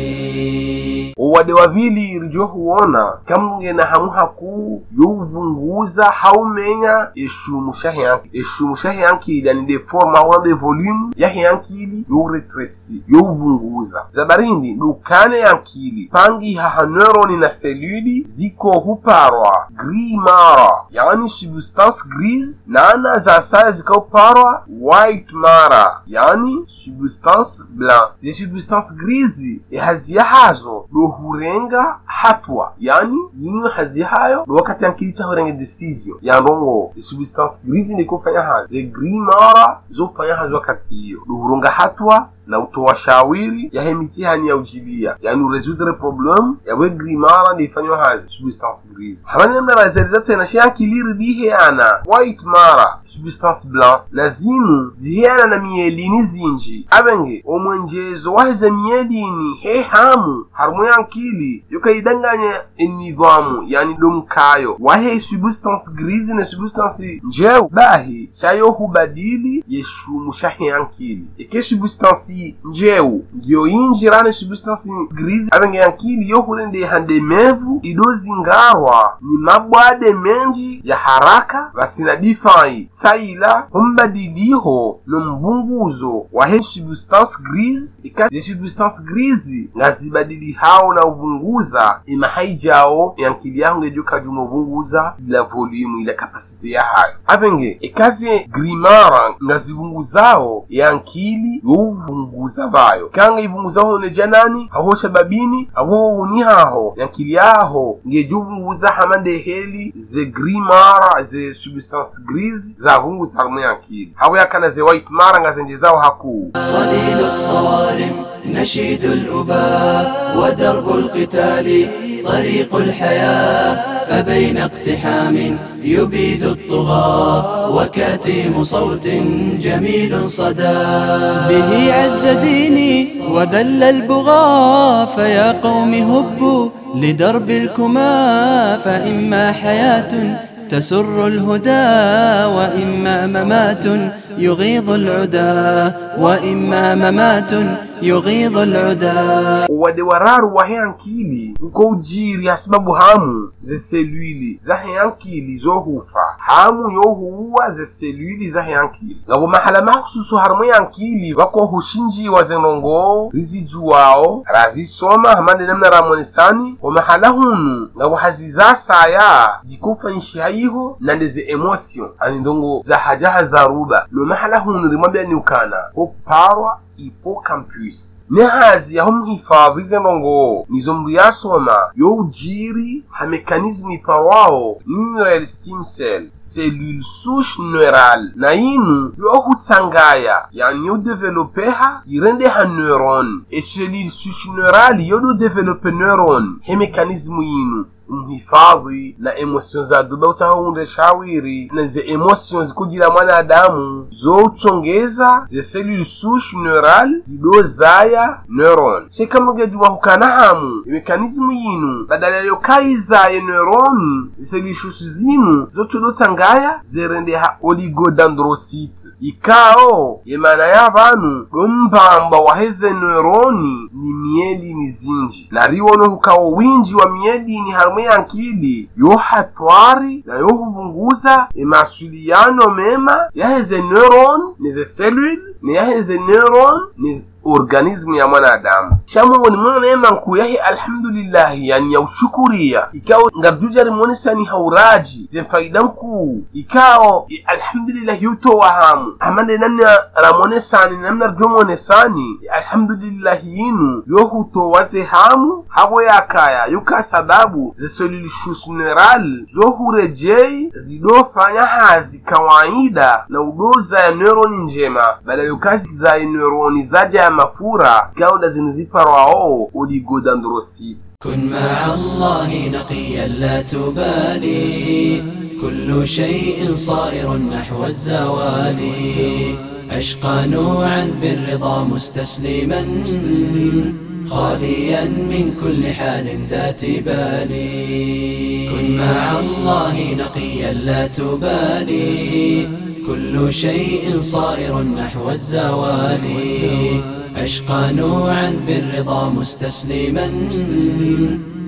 [SPEAKER 2] Wade wavili rijo huona kamungena hamu haku youvunguza haumenya eshumu shahiyankili eshumu shahiyankili yani de forma wana de volume yahiyankili youretresi youvunguza zabarindi dukane yankili pangi haha neuroni na seluli ziko huparwa gris mara yani substance grise nana za saya zikauparwa white mara. Yani substance blanc. Ze substance grise ehaziya hazo dohurenga hatwa yani yinu hazi hayo do wakati ankili chahurenga decision. Yandongo the substance grise ndiko fanya hazi. The green mara zofanya hazi wakati hiyo. Dohuronga hatwa na utoa shawiri yahe mitihani ya ujilia. Yani uresudre problem yawe grimara ndifanywa hazi substance grise hamanenda razaliza tena shiankiliri diheana white mara. Substance blanc. Na zinu ziheana na mielini zinji. Abenge omwenjezo waheze mielini he hamu. Harumu yankili yukaidanganya enivamu yani domkayo. Wahe substance grise na substance njeu. Bahi shayohubadili yeshumu shahe yankili eke substance njeu ngiyo yinjirane substance grise avenge yankili yohulende hande mevu idozingarwa ni mabwade menji ya haraka vatsina difai. Tsaila humbadiliho nombunguzo. Wa he substance grise ika ze substance grise ngazibadili hao na ubunguza. Imahaijao yankili yaho ngejukajuma ubunguza ila volume ila kapasite ya hayo. Avenge ikaze grimara ngazibunguzao yankili youbunguza bayo kanga ibunguzaho neja nani aho sababini abo unihaho yankili yaho ngejubunguza hamande heli ze grimara ze substance grise zabunguza harumu yankili habo yakana ze white mara ngazenjezao hakuu
[SPEAKER 5] صليل الصوارم نشيد الأباء ودرب القتال طريق الحياة فبين اقتحام يبيد الطغاة وكاتم صوت جميل صدى. به عز ديني وذل البغاة فيا قوم هبوا لدرب الكما فإما حياة تسر الهدى وإما ممات يغيظ العدا وإما ممات yughidhu al-uda.
[SPEAKER 2] Wade wararu uko ujiri asibabu hamu zeselwili zahe ankili zohufa hamu yohuwa zeselwili zahe ankili ngabo mahala mahususu harumu yankili wako hushinjiwa zenongo rizijuwao razisoma hamande namna ramonesani wa mahala hunu ngabo hazizasaya zikufa nshihaiho nandeze emotion anindongo zahajaha dharuba no mahala hunu rimwambia niukana ko hippocampus. Ne hazi yaho mhifadhi zenongo nizo mndu yasoma yo ujiri ha mekanisme iparwao neural stem cell cellule souche neural. Na inu yo hutsangaya. Yani yo developeha irende ha neuron. E cellule souche neural yo do develope neuron. He mekanizmu yinu mhifadhi na emosio za duba utaunde shawiri na ze emotions kugira mwanadamu zoutongeza ze cellule souche neural zidozaya neuron. Shekamugediwa hukanahamu hamu mekanismu yinu badala yokaizaye neuron ze cellule souche zinu zotudotsangaya zerende ha oligodendrocyte ikao yemana y'abantu lombamba waheze neuroni ni mieli ni zinji. Nariwono hukawo winji wa ni ya yankili yohatwari na yohubunguza emasuliyano mema yaheze neuron nize ne ni yaheze neuron ni organismu ya mwanadamu. Shamungo ni mwana neema nkuyahi alhamdulillahi yani yaushukuriya ikao ngarjujari monisani hauraji zemfaida nkuu ikawo alhamdulillahi yutowa hamu. Amande namna ramonesani namna rjomonesani alhamdulillahi yinu yohutowaze hamu habo yakaya yuka sababu zesolilishus neural zohurejei zidofanya hazi kawaida na udoza ya neuroni njema. Badala yukazi za neuroni zaja mafura gauda zinuziparwao oligodendrocyte
[SPEAKER 5] كن مع الله نقيا لا تبالي كل شيء صائر نحو الزوال عشقا نوعا بالرضا مستسلما خاليا من كل حال ذات بال كن مع الله نقيا لا تبالي كل شيء صائر نحو الزوال أشقى نوعا بالرضا مستسلما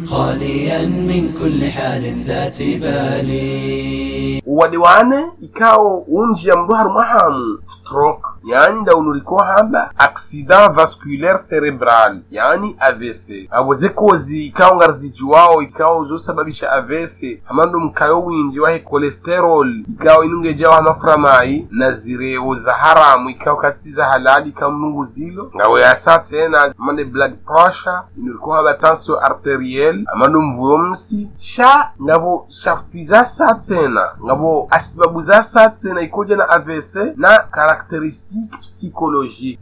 [SPEAKER 5] خاليا من كل حال ذات
[SPEAKER 2] بالي. ولوانا يكاو ونجي مظهر محام ستروك yani ndaunuriko hamba accident vasculaire cerebral yani avc abo zekozi ikao ngarzijuwao ikao zosababisha avc hamandu mkayo winji wahe cholesterol ikao inungejawo hamafuramayi na zirewo za haramu ikao kasi za halali ikao mnungu zilo. Ngawe yasa tena amande blood pressure inuriko hamba tension arteriel amandu mvuyo msi. Sha ngabo sharpiza sa tena ngabo asibabu za sa tena ikoja na avc na karakteristike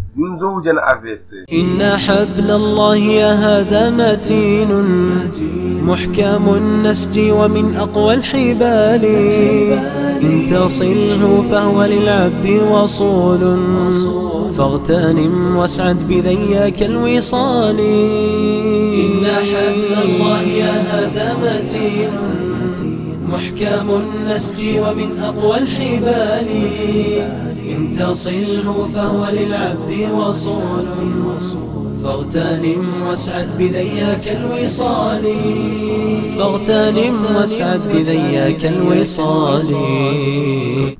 [SPEAKER 2] zinzohuja na avc
[SPEAKER 6] إن حبل الله يا هذا متين. محكم النسج ومن أقوى الحبال. إن تصله فهو للعبد وصول. فاغتنم واسعد بذياك الوصال.
[SPEAKER 5] إن حبل الله يا هذا متين. محكم النسج ومن أقوى الحبال. إن تصله فهو للعبد وصول. فاغتنم واسعد بذياك الوصال
[SPEAKER 6] فاغتنم واسعد بذياك الوصال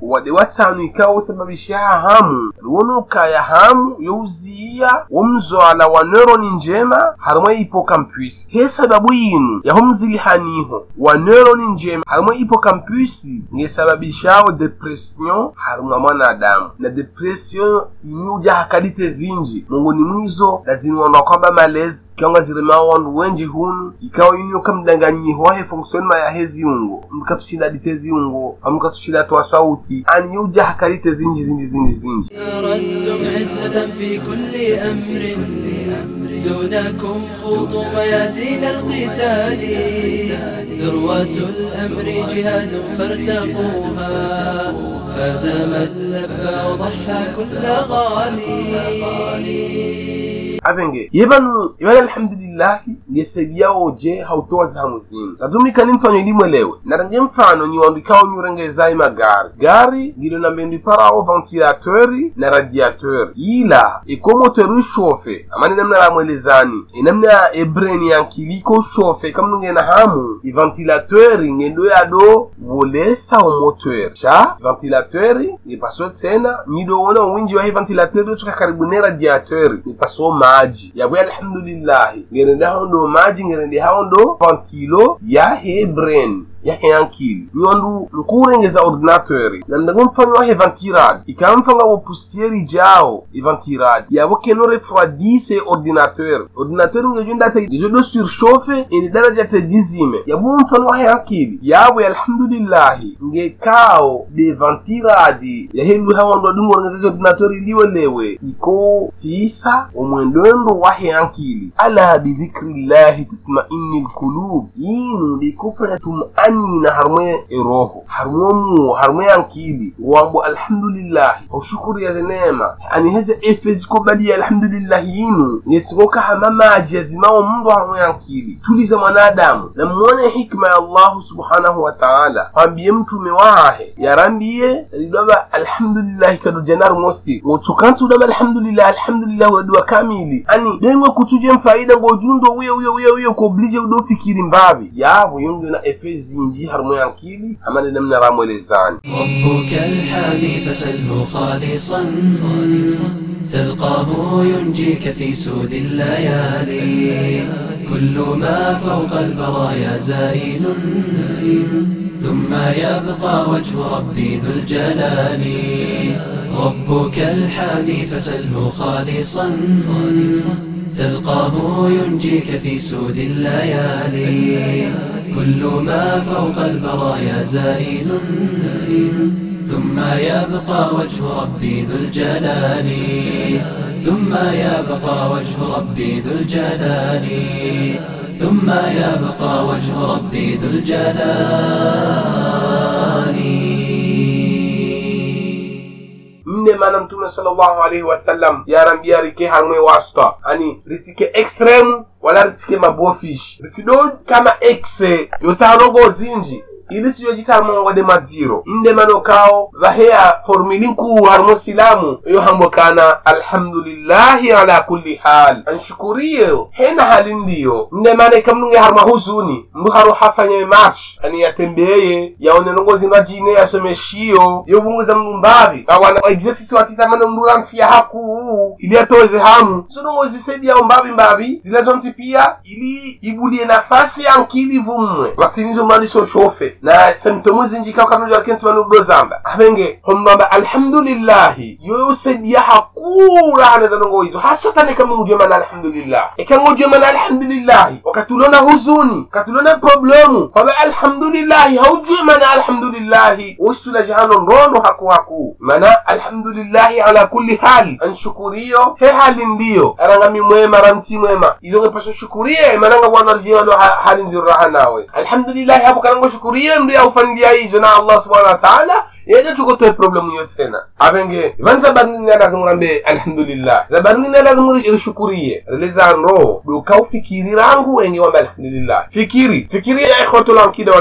[SPEAKER 2] wade watanu ikawa usababisha hamu ruonuka ya hamu youziya womuzwala wa neuroni njema harimwe hippocampus he sababu yinu yahomuzilihaniho wa neuroni njema harimwe hippocampus ngesababishawo depression harimwa mwanadamu na depression inyuja hakalite zinji mungoni mwizo zin wona ko ba malaise kanga zirima won wenji hun ikawa yinyo kam danganyi ho he fonctionnement ya hezi ungo mkatushida ditezi ungo amkatushida tuwa sawuti an yu yuja te zinji zinji zinji zinji
[SPEAKER 5] دونكم خوض ميادين القتال ذروة الأمر جهاد فارتقوها فزمت لبى وضحى كل غالي
[SPEAKER 2] avenge. Yebanu ibana alhamdulillahi ngesediyawo je hautowa zahamu nadumi nadumikani mfano ilimwelewe narange mfano niwandikawo nyurengezai magari. Gari ngilo nambendu iparawo ventilateur na radiateur ila ikomoteur ushofe amani namna ramwelezani inamna ebreni yankiliko ushofe kamnungena hamu iventilateuri ngendo yado volesa omoteur cha ventilateur nipaso tena. Nidowona uwinji wahe ventilateur yotoka karibu ne radiateur nipaso maaji yawi alhamdulillahi ngene nde hon ɗo maaji ngene nde hawon ɗo pantilo ya hebren yahe yankili nyondu nkurengeza ordinateur nandago mfanyo wahe ventirad ikamfanga wo pustieri jao iventirad yabo keno refroidisse ordinateur. Ordinateur ngejo ndata ngejo do surchauffe eni daraja te dizime yabo mfano wahe yankili yabo alhamdulillahi nge kao de ventiradi yahendu hawondo dungo organization ordinateur liwe lewe. Iko sisa omwendendo wahe yankili ala bidhikrillahi tatmaini lqulub yinu likufanya tumanina harmwe roho harmwe mu harmwe yankili wambo alhamdulillahi oshukuri yaze neema. Ani heze efe ko alhamdulillahi yinu kahama maji yazimawo mndo harmwe yankili tuliza mwanadamu na muone hikma ya allahu subhanahu wa taala. Kwambiye mtume wahahe yarambiye lidwaba alhamdulillahi kado janar mosi wotukantu udaba alhamdulillah alhamdulillah wadua kamili. Ani dengwe kutuje mfaida uye uye uye uye koblije udo fikiri mbavi. Yavo yongo na efe zinji harmo yankili amane namna ramwelezani
[SPEAKER 5] ربك الحامي فسله خالصا. تلقاه ينجيك في سود الليالي. كل ما فوق البرايا زائل ثم يبقى وجه ربي ذو الجلال. ربك الحامي فسله خالصا. تلقاه ينجيك في سود الليالي. كل ما فوق البرايا زائل ثم يبقى وجه ربي ذو الجلال. ثم يبقى وجه ربي ذو الجلال. ثم يبقى وجه ربي ذو الجلال.
[SPEAKER 2] Mne mana mtume sallallahu alaihi wasallam yarambia rike hamwe wasta. Ani ritike extreme wala ritike mabofish. Ritido kama exe yotarogo zinji ili tiyo tiyojitamo de madziro. Inde mano kao vaheya formilinku harmo silamu. Yo hambo kana alhamdulillahi ala kulli hal. Anshukuriyo hena hali ndiyo. Nde mane kamnunge harma huzuni mbu haro hafanya march ani yatembeye yaone nongozi majine yasomeshiyo yobunguza mnumbavi kawana exercise watita mano ramfiya mfia haku. Ili atoze hamu. Zonongozi sedi yao mbavi mbavi zilazonsi pia ili ibulie nafasi ya vumwe. Watinizo mraliso shofe na semtomu zinjika kanuja akensi manu dozamba avenge hombamba alhamdulillahi. Yoyo sedi kurana zanongo hizo. Hasotane kama ngujwe mana alhamdulillah ikango ujue mana alhamdulillahi. Wakatulona huzuni katulona problemu kwamba alhamdulillahi haujwe mana alhamdulillahi. Usula jahano nrondo haku haku. Mana alhamdulillahi ala kulli hali anshukuriyo he hali ndiyo arangami mwema ranti mwema. Izonge paso shukuriye mananga wana lo hali nzirraha nawe. Alhamdulillahi hapo kanango shukuriye mndu yaufanilia hizo na allah subhanahu wataala yeje tukotoe problemu yo tena. Avenge van zabarnini aladumurambe alhamdulillah. Zabarnini aladumuri irshukuriye relezanro duka ufikiri rangu enge wambe alhamdulillah. Fikiri fikiri ya ikhwatu lankida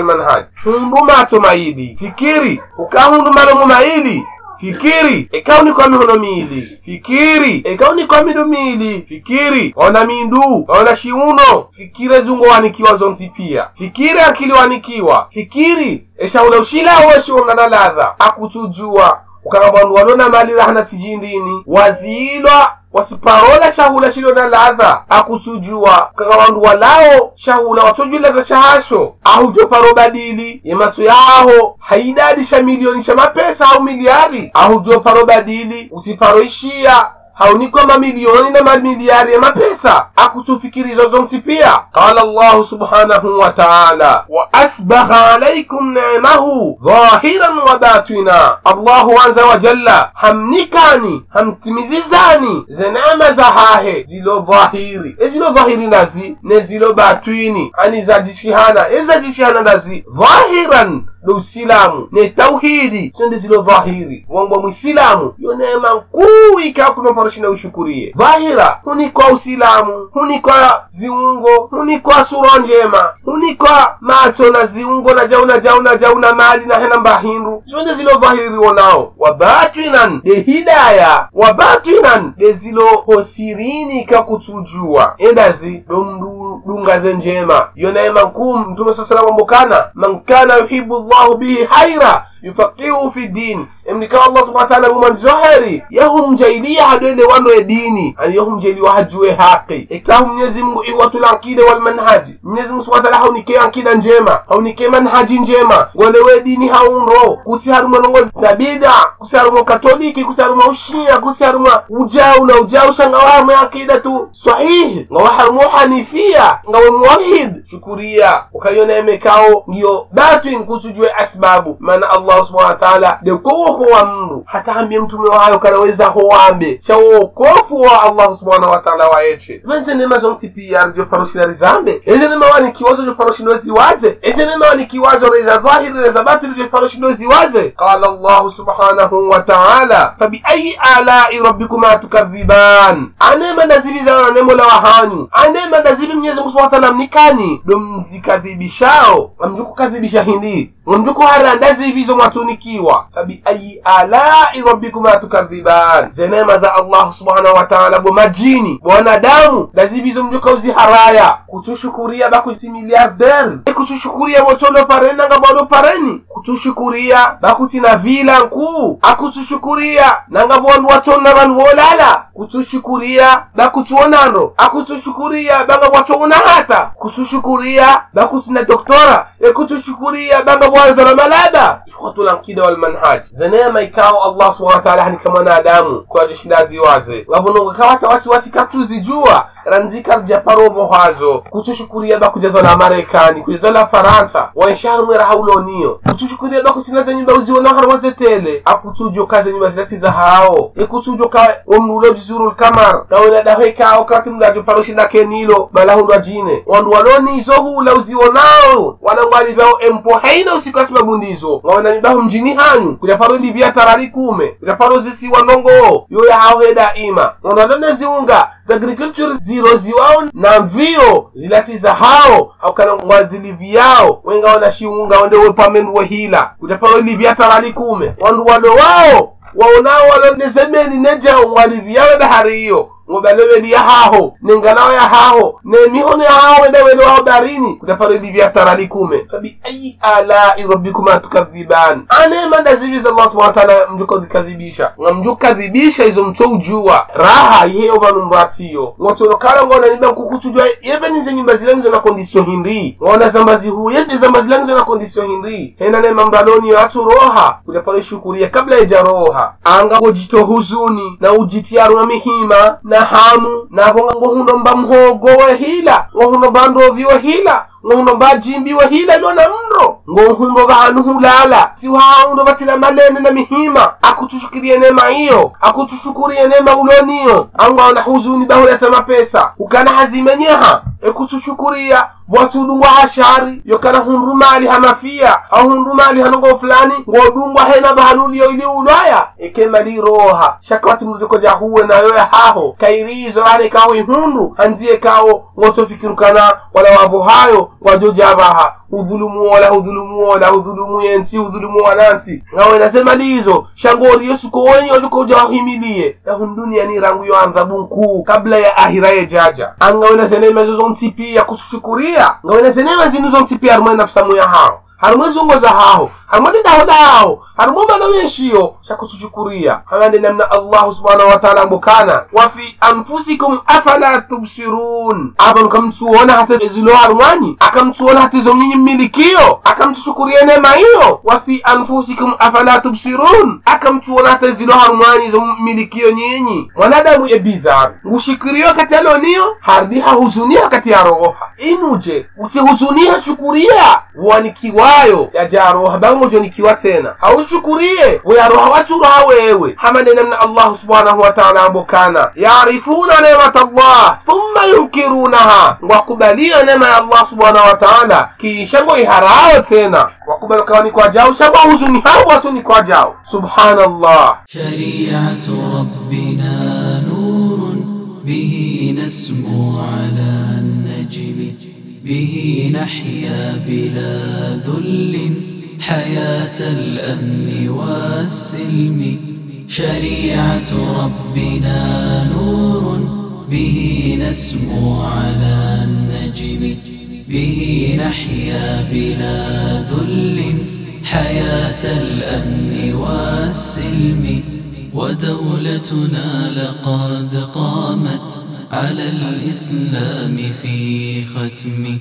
[SPEAKER 2] hundu maidi maili fikiri ukahundu malomo maili fikiri. Ekauni ni mihono mili fikiri. Ekauni ni kwami mili fikiri. Ona mindu. Ona shiuno. Fikire zungo wanikiwa zonzi pia fikiri. Akili wanikiwa fikiri eshaula ushila weshiona na ladha akutujua ukakabandu walona mali rahana tijindini. Wazilwa watiparola shahula shilo na ladha. Ukaka wandu walao shahula watojuladha shahasho ahujo paro badili? Yematu yaho haidadi sha milioni sha mapesa au miliari. Ahujo paro badili? Utiparo ishia haunikwa mamilioni na mamiliari ya mapesa. Akutufikiri zozonsi pia qala llahu subhanahu wa taala wa asbagha alaikum nemahu dhahiran wa batina allahu anza wa jalla hamnikani hamtimizizani ze nema za hahe zilo dhahiri ezilo dhahiri nazi nezilo batwini. Ani zadishihana ezadishihana nazi dhahiran do usilamu ne tauhidi. Sonde zilo dhahiri. Wangwa mwisilamu yo neema nkuu ikakunoparoshina ushukurie dhahira hunikwa usilamu hunikwa ziungo hunikwa sura njema hunikwa macho na ziungo na jauna jauna jauna mali na hena mbahindu sonde zilo dhahiri wonao. Wabatinan de hidaya. Wabatinan de zilo hosirini kakutujua endazi do dunga dungaze njema. Yo neema nkuu mtume saa ambokana yuhibu الله به حيرة yufaqihu fi din. Emnikawa allah subhana taala mumanzizo heri yahumjailia hadwele wando e dini. Ani yahumjailiwa hajuwe haqi ikahu mwenyezi mungu iwatul aqida wal manhaji mwenyezi mungu subhana taala haunike aqida njema haunike manhaji njema. Ngolewe dini haunro kusi haruma nongo zabida kusi haruma katoliki kusi haruma ushia kusi haruma ujau na ujau shanga waharuma aqida tu. Sahihi nga waharuma hanifia nga we muwahid shukuria ukayona emekao ngiyo batwin kusujue asbabu. Mana allah subhana wa taala de kowo wa mndu hata hambiye mtume wayo kanaweza howambe chawokofu wa allah subhana wa taala wayeche venzenema zontipia rdio paroshinari zambe ezenema wani kiwazo rdio paroshino ziwaze ezenema wani kiwazo reza dhahiri reza batiri rdio paroshino ziwaze qala allah subhanahu wa taala fabiayi alai rabbikuma tukadhiban. Anema ndazibizana na nemola wa hanyu. Anema nazibi mnyezi mungu subhana wa taala mnikani do mzikadhibishao. Amjukukadhibisha hindi. Amjukuharanda harandazi hivizo mwatunikiwa fabiayi alai rabbikuma tukadhiban. Zenema za allah subhanahu wa taala bo majini. Bwanadamu dazibizo mjuka uziharaya kutushukuria bakuti miliarder kutushukuria botolo pareni nanga pareni kutushukuria bakuti na vila nkuu. Akutushukuria nanga bwandu watonna vanhu wolala. Kutushukuria bakutuonano akutushukuria banga bwatona hata. Kutushukuria bakuti na doktora. Ekutushukuria banga bwazara malaba ikhwatula nkida walmanhaj zenema maikao allah subhana wa taala hanika mwanadamu kwajishindazi waze. Wavunungu kawata wasiwasi katuzijua ranzika rjaparo hwazo kutushukuria bakujaza la marekani kujazo la faransa. Wansharu mwera hauloniyo kutushukuria bakusinaza nyumba uziona harwaze tele akutujo kaze nyumba zilati za hao. Ekutujo ka umnulo jizuru lkamar nawena dahwekao kati mlajo paroshinda kenilo. Malahundwa jine. Wandu waloni izo hula uzionao wanangwali bao empo haina usiku asibabu ndizo ngawena mibahu mjini hanyu. Kuja paro libia tarari kume. Kuja paro zisiwa ndongo yoya hao heda ima. Wandu walone ziunga agriculture ziro ziwao na mvio zilatiza hao haukana ngwazili vyao wenga wana shiunga wende hila. Tarali kume. Wandu wano wao waonao walonezemeni nejao mwalivyawe bahari hiyo ngobaleweli yahaho nengalawo yahaho nemihono yahaho wedawele waho barini kutapareli vyatarali kume. Fabiayi alai rabbikuma tukadhiban anema za allah subhana taala mjukadhikadhibisha nga mjukadhibisha izo mto ujua raha iheyo vanu mbatiyo ngotonokala ngona niba nkukutujua yevenize nyumba zilangizo na kondisio hindi. Ngona zambazi hu zamba zambazi langizo na kondisio hindi. Hena ne mbaloni yatu roha. Kutapare shukuria kabla yejaroha anga huzuni na mihima na hamu navonga ngohuno mba mhogo wehila ngohuno mba ndovi wehila ngohuno mba jimbi wehila ilona mno ngohundo vanhu hulala siwahaundo vatila malene na mihima. Akutushukirie nema iyo. Akutushukurie nema uloniyo angaona huzuni bahuleta mapesa ukana hazimenyeha ekutushukuria watudungwa hashari. Yokana hunrumali hamafia au hunrumali hanongo fulani. Ngodungwa hena bahanuliyo ili ulaya ekemali roha. Shaka wati mrudiko jahuwe nayo ya haho. Kairizo rane kawo ihundu hanzie kawo ngotofikirukana wala wabo hayo. Wajojabaha udhulumu wala udhulumu wala udhulumu yensi udhulumu wanansi ngawe nasema lizo shangori yosuko wenye walikoja jawahimilie na hundunia ni rangu yo andhabu nkuu kabla ya ahira ya jaja. Angawe na zenema zozo msipi ya kushukuria ngawe na zenema zinu msipi harumwe nafsamu ya hao. Harumwe zungo za hao harumwe dindaho daho harumwe mana wenshiyo shakutushukuria hamande namna allahu subhanahu wa ta'ala mbukana wa fi anfusikum afala tubsirun. Abantu nkamtsuona hata zilo harumwanyi akamtsuona hata zo mnyinyi mmilikio akamtushukuria neema hiyo. Wa fi anfusikum afala tubsirun. Akamtsuona hata zilo harumwanyi zo mmilikiyo nyinyi. Mwanadamu ebizaru ngushikiriyo kati aloniyo hardi hahuzunia kati ya roha inuje utihuzunia shukuria. Wanikiwayo yajaroha bangojo nikiwa tena haushukurie weyaroha waturoha wewe hamande namna allahu subhanahu wataala ambokana yarifuna nemat allah thumma yunkirunaha ngwakubalia neema ya allah subhanahu wataala kisha ngo iharawo tena wakubali kawa ni kwa jao shangwa huzuni hao watu ni kwa jao subhanallah
[SPEAKER 6] شريعة ربنا نور به نسمو على النجم به نحيا بلا ذل حياة الأمن والسلم. شريعة ربنا نور به نسمو على النجم. به نحيا بلا ذل. حياة الأمن والسلم. السلم ودولتنا لقد قامت على الإسلام في ختم.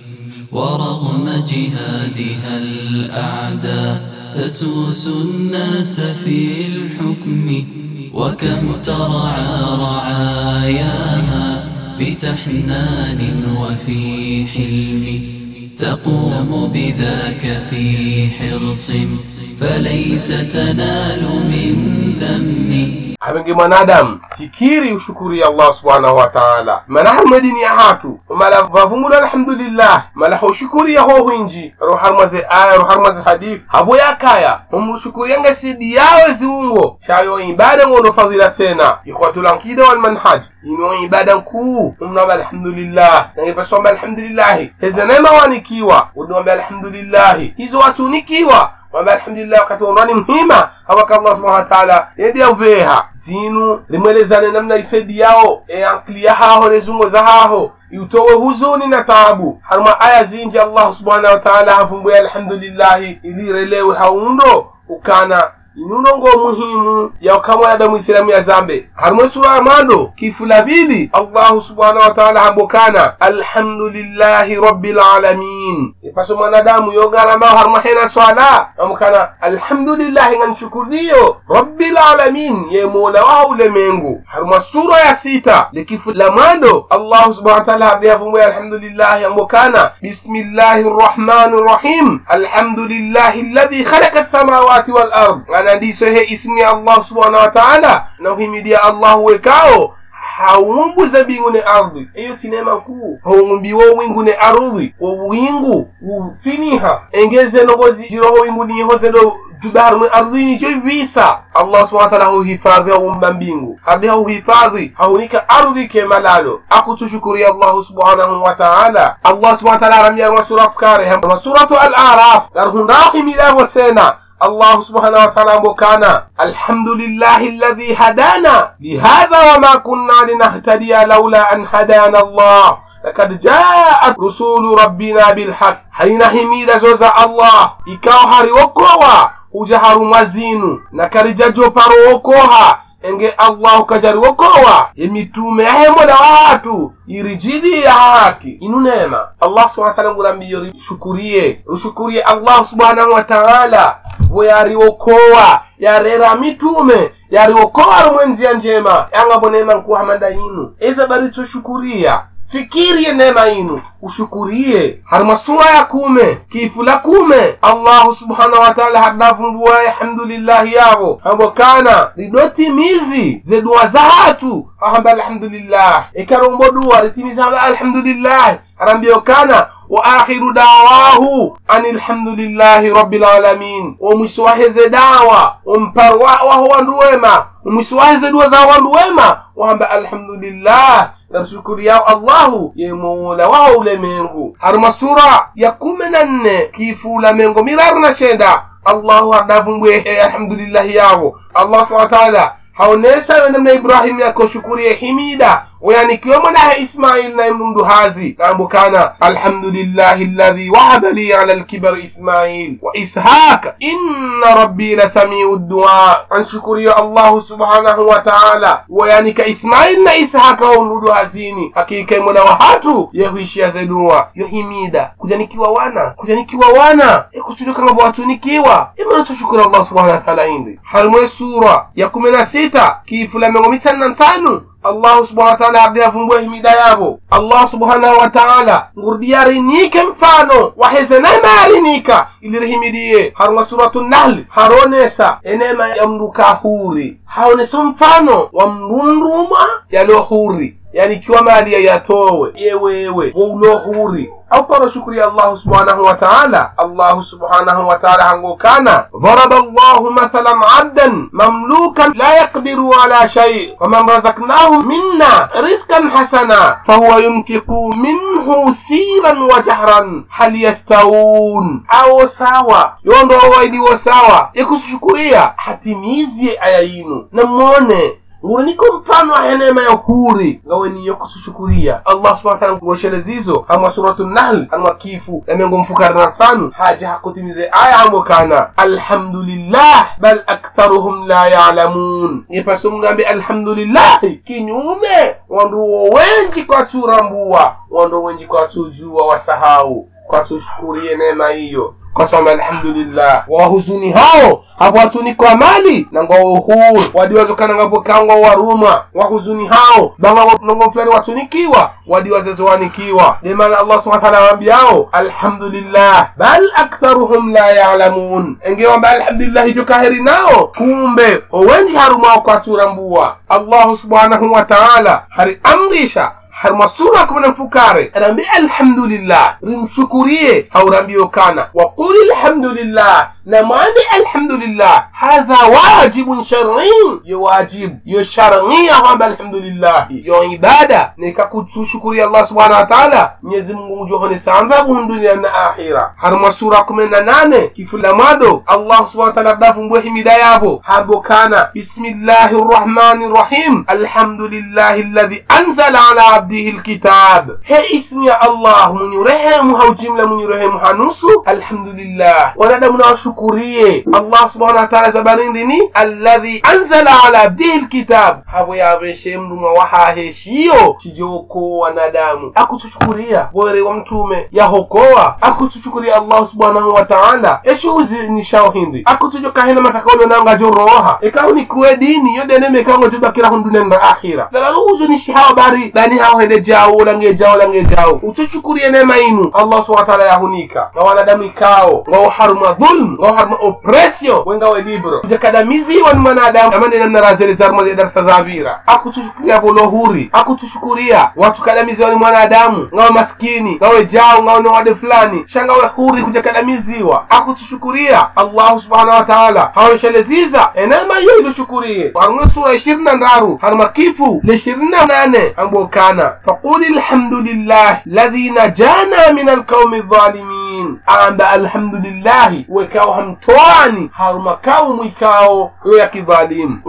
[SPEAKER 6] ورغم جهادها الأعداء تسوس الناس في الحكم وكم ترعى رعاياها بتحنان وفي حلم. تقوم بذاك في حرص فليس تنال من ذم.
[SPEAKER 2] Hamenge mwanadamu. Fikiri ushukuri allah subhanahu wa taala. Harma diniya hatu. Mala vavumula alhamdulillah. Mala hoshukuriya ho hinji ro harmaze aya ro harmaze hadith habo yakaya mumshukurianga sidi yawe ziungo. Shayo ibada ngono fadhila tena. Ikhwatulankida walmanhaj ino ibada nkuu umnaba alhamdulillah. Nangepasomba alhamdulillahi hezenema wanikiwa. Udiwambe alhamdulillahi hizo watunikiwa wamba alhamdulillah wakati ondwani mhima awaka allah subhanahu wa ta'ala yedi ubeha. Zinu limwelezane namna isedi yao e ankliya haho nezungo za haho iutowe huzuni na taabu. Haruma aya zinji allah subhanahu wa ta'ala havumbuye alhamdulillahi ilirelewe haundo ukana inunongo muhimu ya kamwanadamu isilamu ya zambe harumwe sura ya mando kifula vili allahu subhanahu wa ta'ala hambokana alhamdulillahi rabbil alamin ipaso mwanadamu yogaramao haruma hena swala amukana alhamdulillahi nganshukuriyo rabbil alamin ye mola wa ulemengu haruma sura ya sita likifula mando allahu subhanahu wa ta'ala hadiyavumbwe alhamdulillahi ambokana bismillahi rrahmani rrahim alhamdulillahi alladhi khalaqa as-samawati wal ard ana ndiso he ismi allah subhanahu wa ta'ala na uhimidia allah wekao haumumbuza bingu ne ardhi. Eyo tinema nkuu haumumbiwo wingu ne ardhi. Wo wingu wufiniha engeze nogozi jiroho wingu nihozendo jubaru mwe ardhini cho visa. Allah subhanahu wa ta'ala huhifadhi haumba mbingu. Hardi hauhifadhi haunika ardhi ke malalo akutushukuri allahu subhanahu wa ta'ala. Allah subhanahu wa ta'ala ramya wa sura suratu al-araf darhundahimilavo tena الله سبحانه وتعالى مكانا. الحمد لله الذي هدانا. لهذا وما كنا لنهتدي لولا أن هدانا الله. لقد جاءت رسول ربنا بالحق. حين هميد زوزا الله. إكاو هاري وكوا ujaharu mwazinu na karijajo enge allahu kajari wokowa. Emitume yahemo na watu. Irijidi ya haki. Inu nema allah subhanahu wa ta'ala ngurambiyo rishukuriye rishukuriye allah subhanahu wataala bwe yariokowa yarera mitume. Yariwokowa rumwenziya njema. Yangabonema nkuhamanda inu. Eza bari toshukuria fikirie neema inu ushukurie. Harmasua ya kume kifu la kume allahu subhanahu wataala hadafunguwaye hamdulillahi yavo hambokana ridotimizi ze duwa zahatu ahamba alhamdulillah. Ikarombo duwa ritimizi hamba alhamdulillah arambiyokana wa akhiru dawahu ani lhamdulillahi rabilalamin wo waheze dawa omparo waho wandu wema omwiso waheze duwa za wandu wema wahamba alhamdulillah namshukuru yao allahu ye mola wao ulemengu haruma sura ya kumi na nne kifula mengo miraru na shenda allahu hadavumbwehe alhamdulillahi yavo allah subhana taala haonesa namna ibrahim yakoshukurie himida yani ikiwemo naye ismail naye mnumduhazi taambukana alhamdulillahi ladhi wahaba li ala lkibari ismail wa ishaq. Inna rabbi lasamiu ddua anshukuriyo allahu subhanahu wa taala. Wayanika ismail na ishaka waunduduhazini hakika imona wahatu yehuishia zedua yohimida kujanikiwa wana kujanikiwa wana. Ekusulukangabo watunikiwa. E imona tushukuri allah subhanahu wa taala indi. Harimoye sura ya kumi na sita kiifulamengo mitannantanu allahu subhanahu wa ta'ala abdi avumbue himida yavo allah subhanahu wa ta'ala ngurdiyarinike mfano waheze nema yarinika ilirihimidie harunga suratu nahl haronesa enema ya huri. Haonesa mfano wa mrumruma yalo huri yani ikiwa mali yatowe yewewe woulo huri au paro shukuri Allah subhanahu wa ta'ala Allah subhanahu wa ta'ala kana ضرب الله مثلا عبدا مملوكا لا يقدر على شيء ومن رزقناه منا رزقا حسنا فهو ينفق منه سيرا وجهرا هل يستوون au sawa yondo waidi wa sawa yakushukuria hatimizi aya yinu namwone nguri niko mfano wa neema ya uhuri ngawe niyo kutushukuria allah subhanahu wa ta'ala ngoshelezi hamwa suratu nahl hamwa kifu. Namengo mfukara na tsanu haja hakutimize aya hamwe kana alhamdulillah bal aktharuhum la ya'lamun. Ipaso mngambe alhamdulillah. Kinyume wanduwo wenji kwa turambua wando wenji kwa tujua wasahau. Kwa tushukurie neema hiyo sababu alhamdulillah wahuzuni hao hawatuni kwa mali. Na ngwa uhuru wadiwazokana ngapo kangwa waruma wahuzuni hao banga nongo fulani watunikiwa wadiwazezowanikiwa. Demana allah subhanahu wa ta'ala wambiao alhamdulillah bal aktharuhum la ya'lamun. Engewamba alhamdulillah hijo kaheri nao kumbe owenji harumao kwaturambua allahu subhanahu wa ta'ala hari amrisha harma sura kumi na mfukare arambi alhamdulillah rimshukurie haurambiyo kana waquli alhamdulillah na mwambi alhamdulillah hadha wajibun shar'i yo wajib yo shar'i ahamba alhamdulillah yo ibada nikakutushukuria allah subhanahu wa ta'ala mwenyezi mungu mjohone sanza buhundunia na akhira harma sura kumi na nane kifula mado allah subhanahu wa ta'ala dafumbwe himida yabo habo kana bismillahi rrahmani rrahim alhamdulillahi alladhi anzala ala abdihi lkitab he ismu ya allah mwenye urehemu haujimla mwenye urehemu hanusu? Alhamdulillah. Wanadamu nawashukurie. Allah subhanahu wataala zabarindi alladhi anzala ala abdihi lkitab habo yaveshe mduma wahaheshiyo chijoko wanadamu. Akutushukuria bore wa mtume. Yahokoa akutushukuria allah subhanahu wataala ta'ala. Nishao ni shao hindi. Akutujokahena matakaulo nanga dini. Yodeneme kango jobakira hundunen na akhira. Zalaluhuzu ni shihawa bari. Bani hao hende jao lange jao lange jao utuchukurie neema inu allah subhanahu wa ta'ala yahunika. Na wanadamu ikao. Nga uharuma dhulm nga uharuma oppression. Wenga we libro. Jakadamiziwa ni mwanadamu. Amande na razeli zarmo za darasa zabira akutushukuria bolohuri akutushukuria watu kadamiziwa ni mwanadamu. Nga we maskini nga we jao nga we wade fulani. Shanga we huri kujakadamiziwa. Akutushukuria allah subhanahu wa ta'ala hawesheleziza enema hiyo ilushukurie harumwe sura ishirini na ndaru haruma kifu le ishirini na nane. Ambokana faquli alhamdulillah ladhi najana min alqaumi dhalimin amba alhamdulillahi wekao hamtoani haruma kao mwikao yo ya kidhalimu.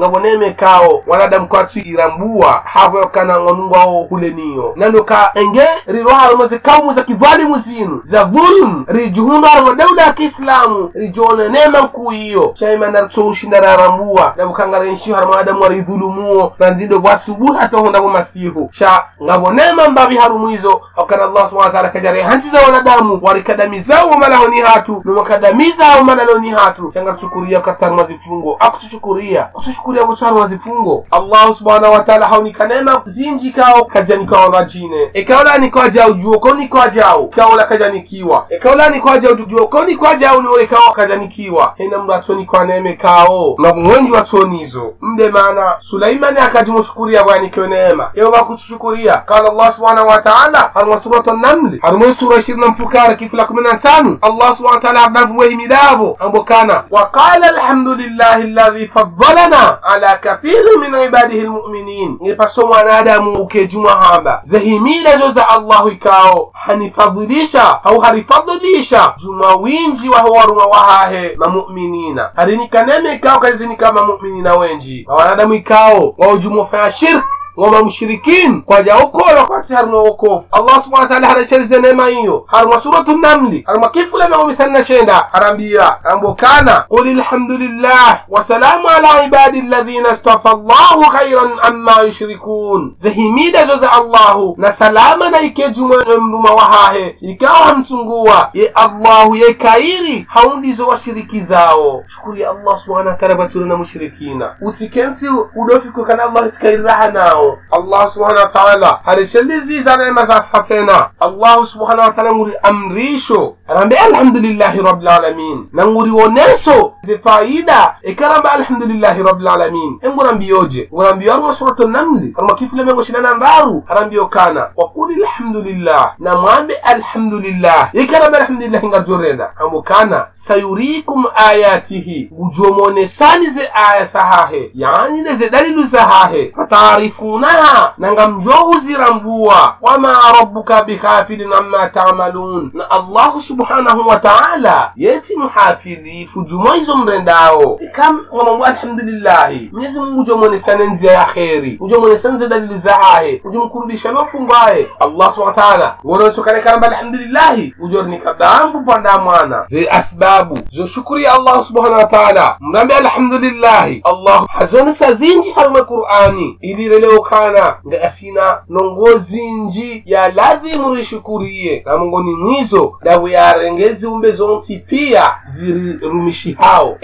[SPEAKER 2] Kao wanadamu kwatu irambua havo kana ngonungwao huleniyo nandoka enge riro harumaze kaumu za kidhalimu zinu. Za dhulm rijuhundu haruma daula ya kiislamu rijone nema nkuu iyo shaima naritoushinda rarambua nabukangaranshiyo haruma adamu waridhulumuo nanzindo bwasubuhi atohondabo masihu. Sha ngabonema mbabi harumwizo akana allah subhana wa ta'ala kajare hansi za wanadamu warikadamizao wamalahoni hatu nomakadamiza ao malaloni hatu. Shanga tuchukuria kataruma zifungo akutushukuria kutushukuria kutaruma zifungo. Allah subhanahu wa ta'ala haunika neema zinji kao kajanikao rajine ikaola nikwa jau juoko nikwa jau kaola kajanikiwa ikaola nikwa jau juoko nikwa jau niole kao kajanikiwa hena mratoni atoni kwa neeme kao na mwenji watonizo mde mana sulaimani akajimushukuria bwanikiwe neema. Ewa bakutushukuria kala allah subhanahu wa ta'ala haruma suratu namli haruma sura ishirini na mfukara kifula kumi na tano allah subhanahu wa ta'ala adavuwehimidavo ambokana waqala alhamdulillahi alladhi faddalana ala kathirin min ibadihi lmuminin ngepaso mwanadamu ukejumwa hamba zahimila zo za allahu ikao hanifadhilisha au harifadhilisha juma winji waho waruma wahahe mamuminina harinikaneme ikao kazinika mamuminina wenji wanadamu ikao waujumofanya shirk ngoma mushrikin kwaja ukora kwati harimo wokofu allah subhanahu wa ta'ala harashelize neema hiyo haruma suratu namli haruma kifule megomisanna shenda harambia ambokana qul alhamdulillah wasalamu ala ibadi alladhina stafa llahu khairan amma yushrikun zehimida zo za allahu na salama na ikejumwe mduma wahahe ikawa hamsunguwa ye allahu ye kairi haundizo washiriki zao shukuri allah subhanahu wa ta'ala batura na mushrikina utikensi udofiko kana allah itikairaha nao allah subhanahu wa ta'ala harisheliziza neema za satena allah subhanahu wa ta'ala nguri amrisho arambe alhamdulillahi rabbil alamin. Na nguri woneso ze faida karambe alhamdulillahi rabbil alamin. Engurambiyoje ngurambiyo arma suratu namli arma kifile mengo shinana ndaru. Arambiyo kana wa qul alhamdulillah. Na mwambe alhamdulillah. Ikaramba alhamdulillah ngajoreda ambo kana sayurikum ayatihi. Gujomonesani ze aya sahahe. Yani ne ze dalilu sahahe. Fatarifunaha nanga mjohu mbuwa wama rabbuka bighafilin amma ta'malun. Na allahu subhanahu wa ta'ala. Yeti muhafidhifu juma izo mrendao. Kam mwanangu alhamdulillahi. Mwenyezi mungu ujomonesane nzia ya kheri. Ujomonesane dalili za hahe ujomkurudisha lofungwaye allah subhanahu wa ta'ala. Wonotokanekamba alhamdulillahi. Ujornika dambu panda mwana. Ze asbabu. Zoshukuri allah subhanahu wa ta'ala. Mrambe alhamdulillahi. Allah hazonesa zinji harume qur'ani. Ilireleokana nga asina nongo zinji ya ladhi murishukuriye na mungoni mwizo dawe yarengezi umbe zonsi pia zirirumishi hao.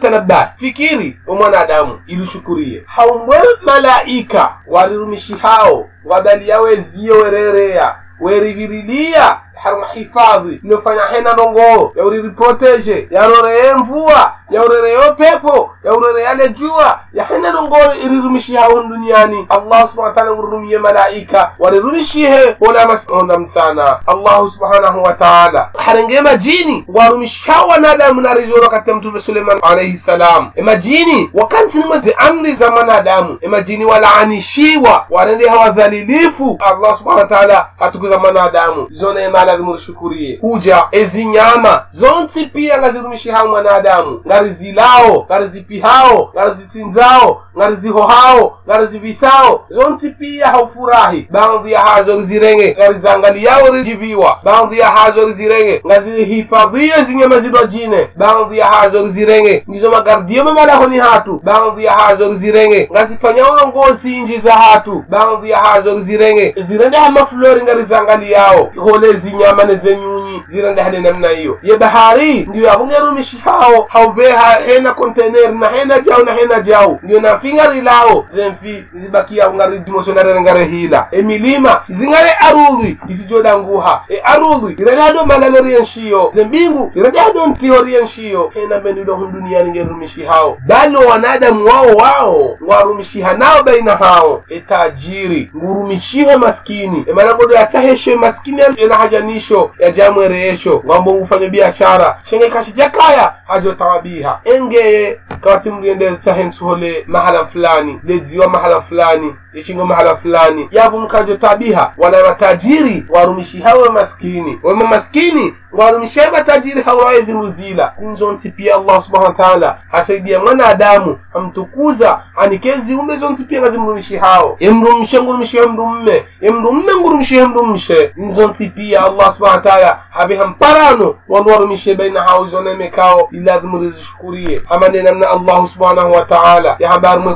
[SPEAKER 2] Tanabba fikiri omwanadamu ilushukurie haumbwe malaika warirumishi hao wabali yawe ziyo werereya weribirilia haruma hifadhi inofanya hena ndongo yauririproteje yaroreye mvua yaurereyo pepo yaurereyale jua. Yahena ndongoro irirumishiha hun duniani allah subhana taala ururumiye malaika warirumishihe wolamasonda msana. Allahu subhanahu wa taala. Harenge majini warumisha wanadamu narizoro katika mtume suleiman alaihi salam. Emajini wakansinimwe zi amri za manadamu. Emajini walaanishiwa warende hawadhalilifu. Allah subhana wa taala hatukuza manadamu. Zona emala vimurishukurie kuja ezi nyama zonsi pia ngazirumishiha mwanadamu. Ngarizilao ngarizipihao ngarizitsinzao ngarizihohao ngarizivisao zonsi pia haufurahi. Baadhi ya hazo rizirenge ngarizangaliao rijibiwa. Baadhi ya hazo rizirenge ngazihifadhie zinyama zidwajine baadhi ya hazo rizirenge ngizo magardio mamalahoni hatu. Baadhi ya hazo rizirenge ngazifanyao ngozi inji za hatu. Baadhi ya hazo rizirenge zirende hamafulori ngarizangaliao hole zinyama nezenyunyi zirende hade namna hiyo. Ye bahari ndiyo yakungerumishi hao haubeha hena kontener na hena jau na hena jau ndiyo fingari lao. Zemfi zibakia ngari dimosonarerengare hila. Hila milima zingare arudhi isijodanguha e arudhi iradado hado malalorienshiyo zembingu iradado hado ntihorienshiyo hena mbendido hun duniani ngerumishi hao. Bali wanadamu wao wao warumishiha nao baina hao. Etajiri ngurumishiwe maskini. Emanabodo yataheshwe maskini enahajanisho yajamwereesho ng'ambo ufanye biashara shenge kashijakaya hajotawabiha engeye kawati mgende tahensuhole mahala fulani ledziwa mahala fulani ishingo mahala fulani yapo mkajo tabiha wana matajiri warumishi hawe maskini. Wema maskini warumishe matajiri hauraye ruzila zinzonsi pia allah subhanahu wa ta'ala. Hasaidia mwanadamu amtukuza anikezi umbe zonsi pia ngazimrumishi hao. Emrumishe ngurumishihe mrumme emrumme ngurumishihe mrumshe zinzonsi pia allah subhanahu wa ta'ala. Habiha mparano wanuwarumishe baina hao izonemekao ilazimurizishukurie rizishukurie. Hamande namna allah subhanahu wa ta'ala.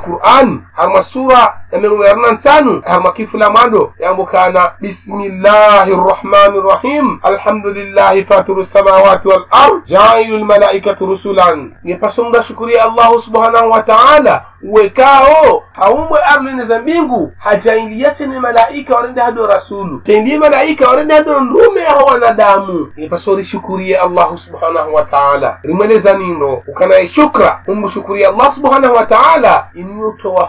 [SPEAKER 2] Qur'an harumwa sura yamewerna sanu harumwa kifula mwando yambukana bismillahi rrahmani rrahim alhamdulillahi faturu samawati wal ard jailu lmalaikatu rusulan. Ngepasonga shukuria allahu subhanahu wa ta'ala. Wekao haumbwe arlene za mbingu. Hajailiyatene malaika warende hado rasulu. Tendi malaika warende hado ndume aho wanadamu. Ngepasori shukurie allahu subhanahu wa ta'ala. Rimweleza nino ukanaye shukra. Umbu umshukurie allah subhanahu wa ta'ala.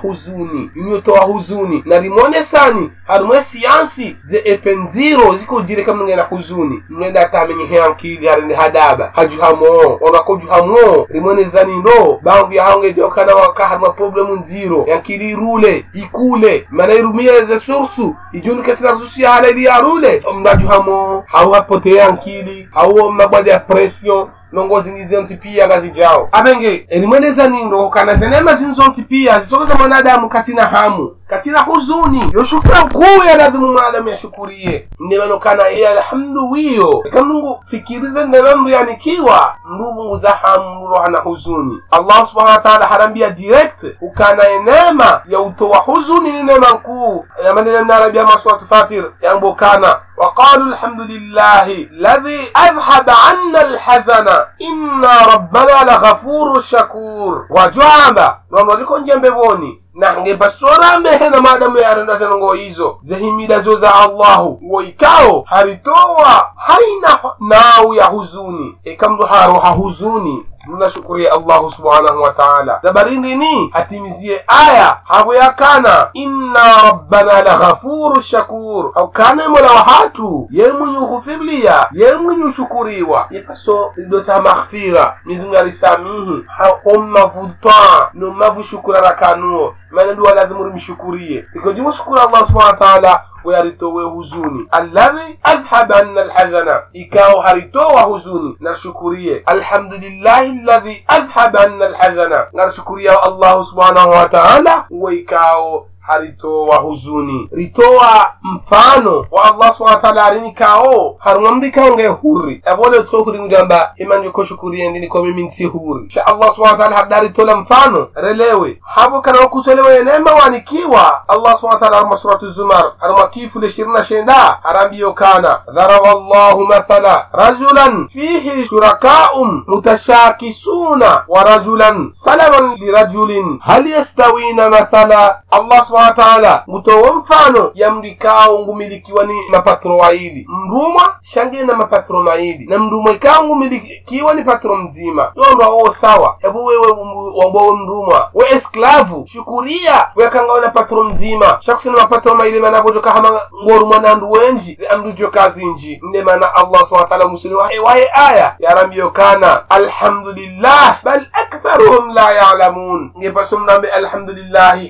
[SPEAKER 2] Huzuni iniyotowa huzuni. Na rimwonesani harumwe siyansi ze epenziro zikujireka kamnge na huzuni. Mnenda tamenye heankili harende hadaba. Hajuhamo wanakojuhamo rimwonezani ndo bangu ya haongeje wakana waka harumwa problemu nziro. Yankili irule ikule. Mana irumieze sursu ijuni katina yahala ya hala ili yarule mnajuhamoo hau hapote yankili hau mabwade ya pression nongozi nizonsi apenge elimweneza nindo kana zenema zinzonsi pia zisokeza mwanadamu katina hamu katina huzuni. Yoshukura nkuu yanadhimu mwanadamu yashukuriye nemanokana iye alhamdu wiyo. Eka mungu fikirize ndema yanikiwa mndu za hamu mroha huzuni. Allah subhanahu wa ta'ala harambia direct ukana enema ya utowa huzuni ni nema nkuu yamanene mnarabia masuratu fatir yambokana وقالوا الحمد لله الذي أذهب عنا الحزن إن ربنا لغفور شكور وجعب نونوliko njembevoni nange basora mehena madamu yarenda zenongo hizo zehimida zo za allahu woikao haritowa haina nau ya huzuni ekamdu haroha huzuni tunashukuria allahu subhanahu wa taala. Zabarindini atimizie aya. Havoyakana inna rabbana laghafuru shakur. Haukana mola wa hatu. Ye mwenye ughufirlia ye mwenye ushukuriwa yepaso lidota maghfira. Mizingari samihi hommavu twa nommavu shukurarakanuo maana ndio lazima mshukurie iko shukuru Allah subhanahu wa ta'ala wayaritowe huzuni alladhi adhhaba anna alhazana ikawa haritowa huzuni narshukurie alhamdulillahi alladhi adhhaba anna alhazana narshukuria Allah subhanahu wa ta'ala wa ikao haritowa huzuni ritowa mpano wa allah subhana wataala arini kao harumamri kaonge hurri. Avole tsokuringudamba ko koshukurie ndini ko mimi nsi hurri. Sha allah subhana wataala hardaritola mfano relewe. Habo kana wakutolewa neema wanikiwa allah subhana wataala haruma suratu zumar haruma kifule shirna shenda harambiyo kana dharawa allahu mathala rajulan fihi shurakaum mutashakisuna wa rajulan salaman lirajulin hal yastawina mathala? Allah subhana wataala ngutowo mfano ya yamrikao ngumilikiwa ni mapatro waili mrumwa shangie na mapatro maili na mrumwa ikawo ngumilikiwa ni patro mzima. Yondo awo sawa. Ebu wewe wambowo mrumwa we esklavu shukuria. Wekangaona patro mzima. Shakusina mapatro maili managojoka hama ngorumwa nandu wenji. Ze amrijo kazinji ndemana allah subhanahu wa taala musuli waye aya. Yarambiyo kana alhamdulillah bal aktharuhum la yalamun. Ngepasomnambe alhamdulillahi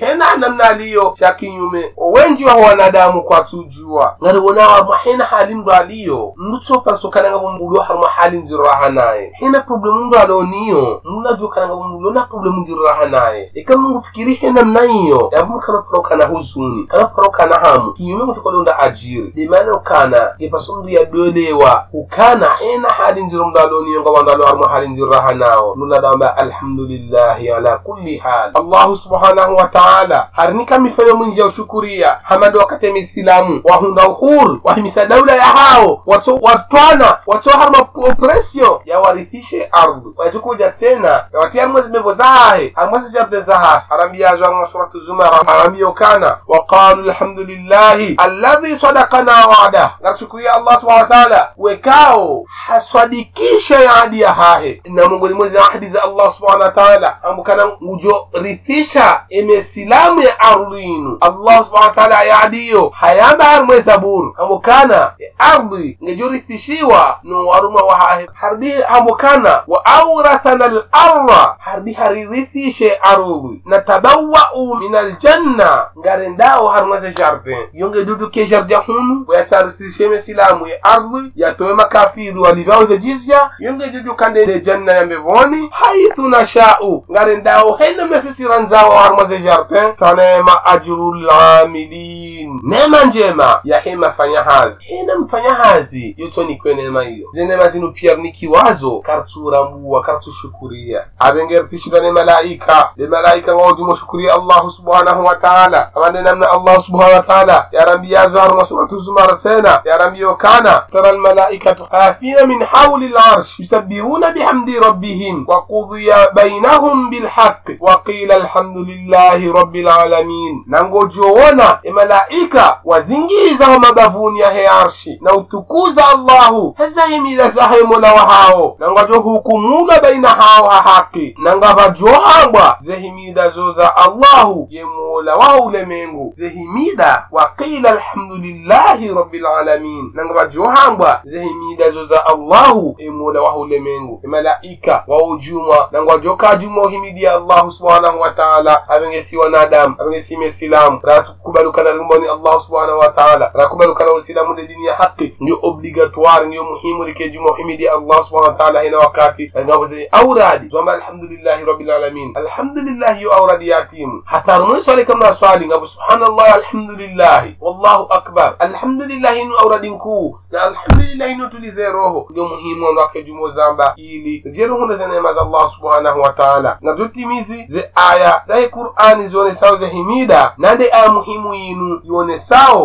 [SPEAKER 2] hena cha kinyume. Wengi waho wanadamu kwatujua ngariwonawa mahena hali mndu aliyo mndu tsopasokananga wa haruma hali nziraha naye. Hena problemu mndu aloniyo mndu mumbulo na problemu nziraha naye. Ika mungu fikiri hena mnaiyo yabu kanaparokana huzuni kanaparokana hamu. Kinyume mutokolonda ajiri. Demana ukana gepaso mndu yadolewa ukana hena hali nziro mndu aloniyo nga wandu alo haruma hali nziroraha nawo. Mndu nadamba alhamdulillahi ala kulli hal. Allahu subhanahu wa ta'ala. Harinika mifano mwingi ya ushukuria hamando wakati misilamu wahunda uhuru wahimisa daula ya hao. Wato watwana. Watoha harma opression yawarithishe ardhi. Wajikuja tena. Yawatia mwezi zimevo zahe. Hamwezi jarde zaha harambiyazwa nga suratu zumara. Harambiyo ukana. Waqalu alhamdulillahi. Alladhi sadakana wa'da. Ngatushukuria allah subhana wa ta'ala. Wekao. Haswadikisha yaadi ya hahe. Na mongoni mwezi ahadi za allah subhana wa ta'ala. Ambukana ngujo rithisha. Emesilamu ya ardhi inu allah subhana wataala ayaadiyo hayamba harumwe zaburu hambokana ardhi ngejorithishiwa no waruma wahahe hardi hambokana wa aurathana al-arda hardi haririthishe ardhi. Natabawwa'u min aljanna ngarendao harumwe za jardin yonge dudu jardin hunu wayatarithishe silamu ye ardhi. Yatowe makafiri walibauze jizya. Yonge dudu kande ne janna yambevoni haithu nasha'u. Ngarendao hena mesisiranzao harumwe jardin fanema ajrul amilin neema njema ya hema fanya hazi hena mfanya hazi yotonikwe neema hiyo ze neema zinu pia ni kiwazo karturambua kartushukuria abengertishira ne malaika le malaika ngawjumo shukuria allahu subhanahu wa ta'ala amande namna allah subhanahu wa ta'ala yarambiyazo haruma suratu zumar tena yarambiyo kana tara almalaikatu hafina min hawli العرش يسبحون بحمد ربهم وقضي بينهم بالحق وقيل الحمد لله رب العالمين nangojoona emalaika wazingiza wa mabavuni ya arshi na utukuza allahu. Hezahimila zahe mola wa hao. Nangajohukumula baina hao ha haki. Nangavajohambwa zehimida zo za allahu ye mola wa ulemengu. Zehimida waqila alhamdulillahi rabilalamin nangavajohambwa zehimida zo za allahu ye mola wa ulemengu. Emalaika waujumwa nangwajokajumwa uhimidia allahu subhanahu wa ta'ala. Avengesi wanadamu avengesi mesilamu rakubalukana rimboni allah subhanahu wa ta'ala rakubalukana usilamu de dini ya haki ndio obligatoire ndio muhimu rikejuma uhimidi allah subhanahu wa ta'ala ina wakati ngaboze auradi twamba alhamdulillahi rabbil alamin alhamdulillahi yo auradi yatimu hatarumwe swali kama swali ngabo subhanallah alhamdulillahi wallahu akbar alhamdulillahi nu auradi nkuu na alhamdulillahi nu tulize roho ndio muhimu ndo akejumo zamba ili jero hunde za neema za allah subhanahu wa ta'ala na tutimizi ze aya za qur'ani zione sawa za himida nande amuhimu muhimu yinu ione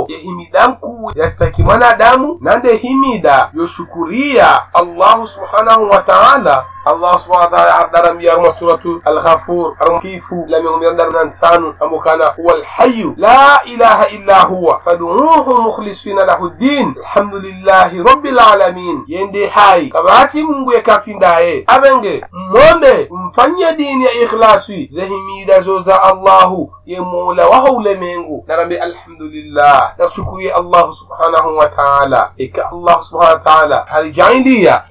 [SPEAKER 2] yehimida mkuu yasitaki mwanadamu nande himida yoshukuria allahu subhanahu wa ta'ala. Allah subhanahu wa ta'ala arma suratu alghafur arma kifu lamigum yardarnan sanu ambo kana huwa alhayyu la ilaha illa huwa faduuhu mukhlisina lahu ddin alhamdulillahi rabbil alamin. Yende hai kabati mungu yekatindaye abenge mmombe mfanye dini ya ikhlasi zehimida zoza allahu ye mola waho ulemengu narambe alhamdulillah. Nashukurie allahu subhanahu wa ta'ala. Ika allah subhanahu wa ta'ala.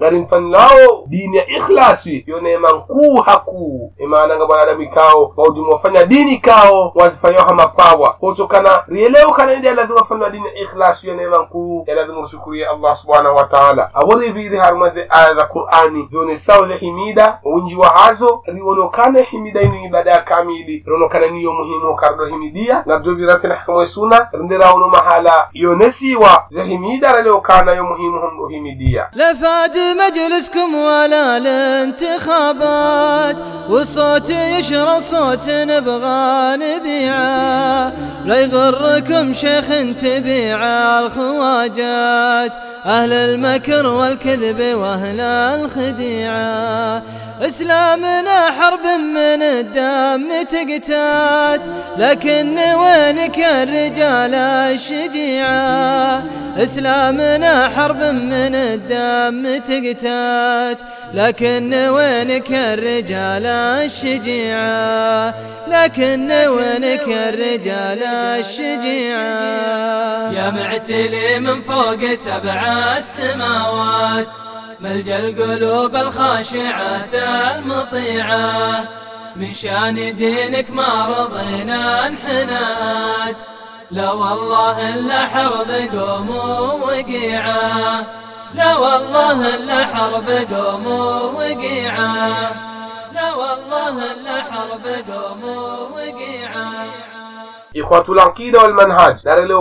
[SPEAKER 2] Ngarin panlawo dini ya ikhlas ikhlasi yo neema nkuu hakuu imaananga bwanadamu ikawo maudimu wafanya dini kawo wazifanyaho hamapawa kutokana kana kanaende lazima wafanya dini ya ikhlasi yo neema nkuu yalazima rushukurie allah subhanahu wa taala. Awori viri harumaze aya za qur'ani. Zione sawo za himida winji wa hazo. Rionokane himida inu ibada kamili. Rionokana niyo muhimu kardo ibrahimidiya nabdobiratene hakomoye suna ronderawonuma haala yo nesiwa zehimidara lew kana yo muhimuhum ɗo himidiya
[SPEAKER 7] لفاد مجلسكم ولا الانتخابات والصوت يشرب صوت نبغى نبيعه لا يغركم شيخ تبيع الخواجات أهل المكر والكذب وأهل الخديعة. إسلامنا حرب من الدم تقتات لكن وينك الرجال الشجيعة؟ إسلامنا حرب من الدم تقتات لكن وينك الرجال الشجيعة؟ لكن وينك الرجال الشجيعة؟
[SPEAKER 6] يا معتلي من فوق سبع السماوات ملجا القلوب الخاشعات المطيعة. من شان دينك ما رضينا انحنات لا والله الا حرب قوم وقيعة. لا والله الا حرب قوم وقيعة. لا والله الا حرب قوم وقيعة.
[SPEAKER 2] Ikhwatul aqida wal manhaj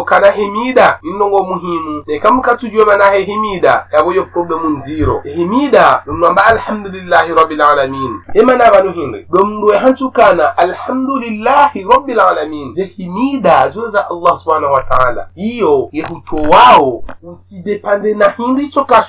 [SPEAKER 2] kana himida innongo muhimu. Ne kam ka tujue mana himida yaboyo problem e himida namba alhamdulillahi rabbil alamin. E mana banu hinri. Domndu do hantu kana alhamdulillahi rabbil alamin. Ze himida zoza allah subhanahu wa ta'ala. Hiyo yehuto wao usidepende na hinri choka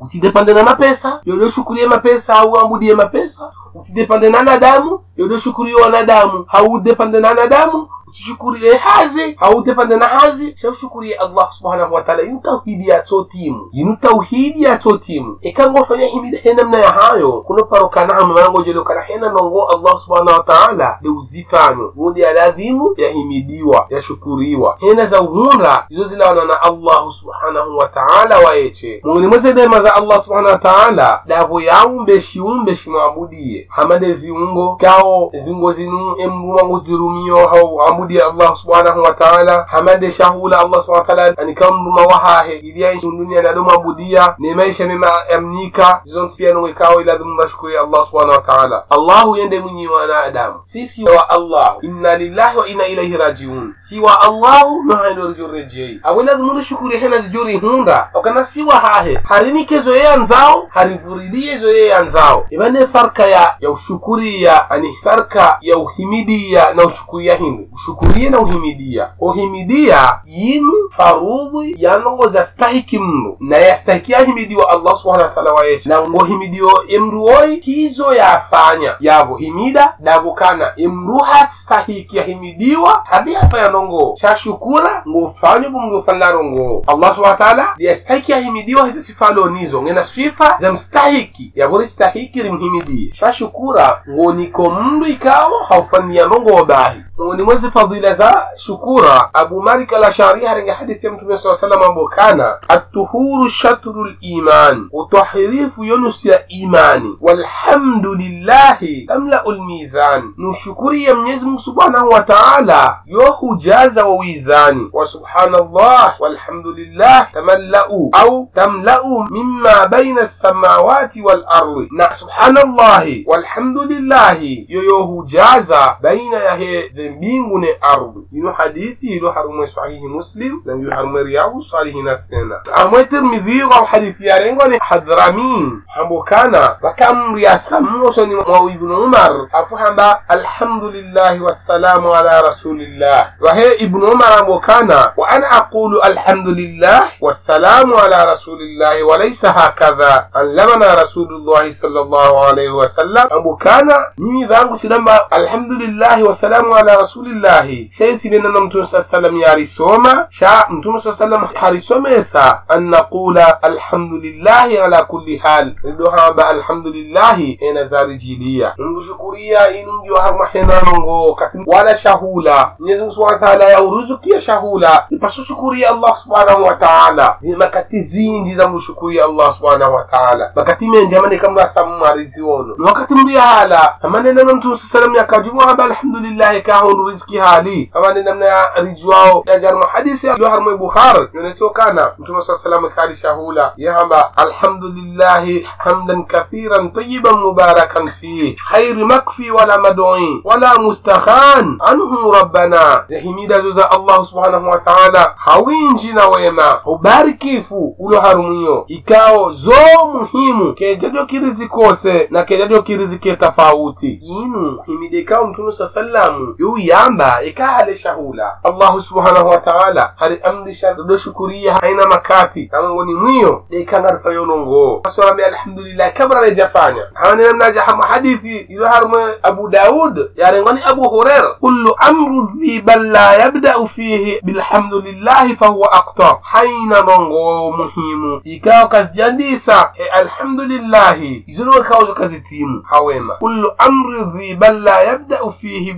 [SPEAKER 2] usidepande na mapesa shukurie mapesa au ambudie mapesa. Usidepande na nadamu yodo shukurie wanadamu. Haudepande na nadamu usishukurie hazi haudepende na hazi. Shaushukurie allah subhanahu wataala ta'ala. Inu tauhidi yato timu inu tauhidi ya timu ikango fanya himida hena mna ya hayo kuno paro kana mango jelo kana hena nongo allah subhanahu wataala ta'ala gundi uzifano. Wundi aladhimu yahimidiwa yashukuriwa hena za uhunda izo zilawana na allah subhanahu wataala wayeche mungini mwese dema za allah subhanahu wataala davo yaumbe shiumbe shimwabudie hamade ziungo kao ziungo zinu emrumangu zirumio hau amudi allah subhanahu wa ta'ala. Hamade shahula allah subhanahu wa ta'ala. Ani kamruma wahahe iliya dunia na doma budia. Ne maisha mema amnika. Zon pia no kao ila dum mashkuri allah subhanahu wa ta'ala. Allahu yende mwenye wana adam sisi wa allah. Inna lillahi wa inna ilayhi rajiun. Siwa allah no hando rejei awela dum shukuri hena zijuri hunda. Okana siwa hahe. Harini kezo ye anzao harivuridie zo ye anzao ibane farka ya ya ushukuria ani farka ya uhimidiya na ushukuria hindi ushukurie na uhimidia. Uhimidia yinu farudhi yanongo zastahiki mnu na yastahiki ahimidiwa allah subhanahu wa ta'ala wayeshi na ngo himidio emru hizo yafanya yavo himida davukana emru hastahiki yahimidiwa hadi hafanya nongo. Shashukura ngofanya bumngofalaro ngo allah subhanahu wa ta'ala yastahiki ahimidiwa hizo sifalo nizo. Ngena sifa za mstahiki yavori stahiki rimhimidie shashukura ngoniko mndu ikawo haufanyia nongo wabahi ni mwezi fadhila za shukura. Abu malik alashari harenga hadithi ya mtume saa salam ambo kana atuhuru shatru liman. Utahirifu yonus ya imani. Walhamdulillahi tamlau lmizan nushukuri ya mwenyezi mungu subhanahu wa taala yohujaza wa wizani. Wa subhanallah walhamdulillah tamallau au tamlau mima baina lsamawati walardi. Na subhanallahi walhamdulillahi yoyohujaza baina ya he mbingu ne ardu ino hadithi ilo harumwe sahihi muslim na ilo harumwe riyadu salihina tena harumwe tirmidhi au hadithi ya rengo ni hadramin hambo kana bakamri ya samu soni mwa ibn umar afu hamba alhamdulillah wassalamu ala rasulillah wa he ibn umar hambo kana wa ana aqulu alhamdulillah wassalamu ala rasulillah wa laysa hakadha allamana rasulullah sallallahu alayhi wa sallam hambo kana mimi vangu silamba alhamdulillah wassalamu ala rasulillahi. Shaisinenano mtume saa salam yarisoma sha mtume saa salam harisomesa an naqula alhamdulillahi ala kulli hal. Rido hamba alhamdulillahi ena zarijiliya ndushukuriya inungi wa harma henanongo kati wala shahula. Mwenyezi mungu subhanahu wa ta'ala yauruzukia shahula. Ipaso shukuriya allah subhanahu wa ta'ala. Makati zinji za mshukuria allah subhanahu wa ta'ala. Makati menji amane kamra samu marizi wono wakati mbi hala amane namna mtume sallam yakajibu hamba alhamdulillahi ka hon riziki hali amane namna ya rijuao ya jarma hadisi ya bukhar bukhari. Yonesio kana mtume sallam kari shahula. Ya hamba alhamdulillahi hamdan kathiran tayiban mubarakan fih khairi makfi wala madui wala mustakhan anhu rabbana. Yahimida zuza allahu subhanahu wa ta'ala hawinji na wema ubarikifu ulo harumwiyo ikao zo muhimu kejajo kirizikose na kejajo kirizike tafauti. Inu himide ikao mtume sa sallamu yuyamba ikahale shahula allah subhanahu wa ta'ala hari amdisha do shukuriya haina makati kamangoni mwiyo dekangarfa yonongo asorabe alhamdulillah kabra lejafanya hawane namnaja hama hadithi ilo harma abu daud yarengoni abu huraira kullu amru dhi bal la yabda'u fihi bilhamdulillahi fahuwa aqta haina rongo muhimu ikawa kazijandisa e alhamdulillahi izono kawo kazitimu hawema kullu amri dhi bal la yabda'u fihi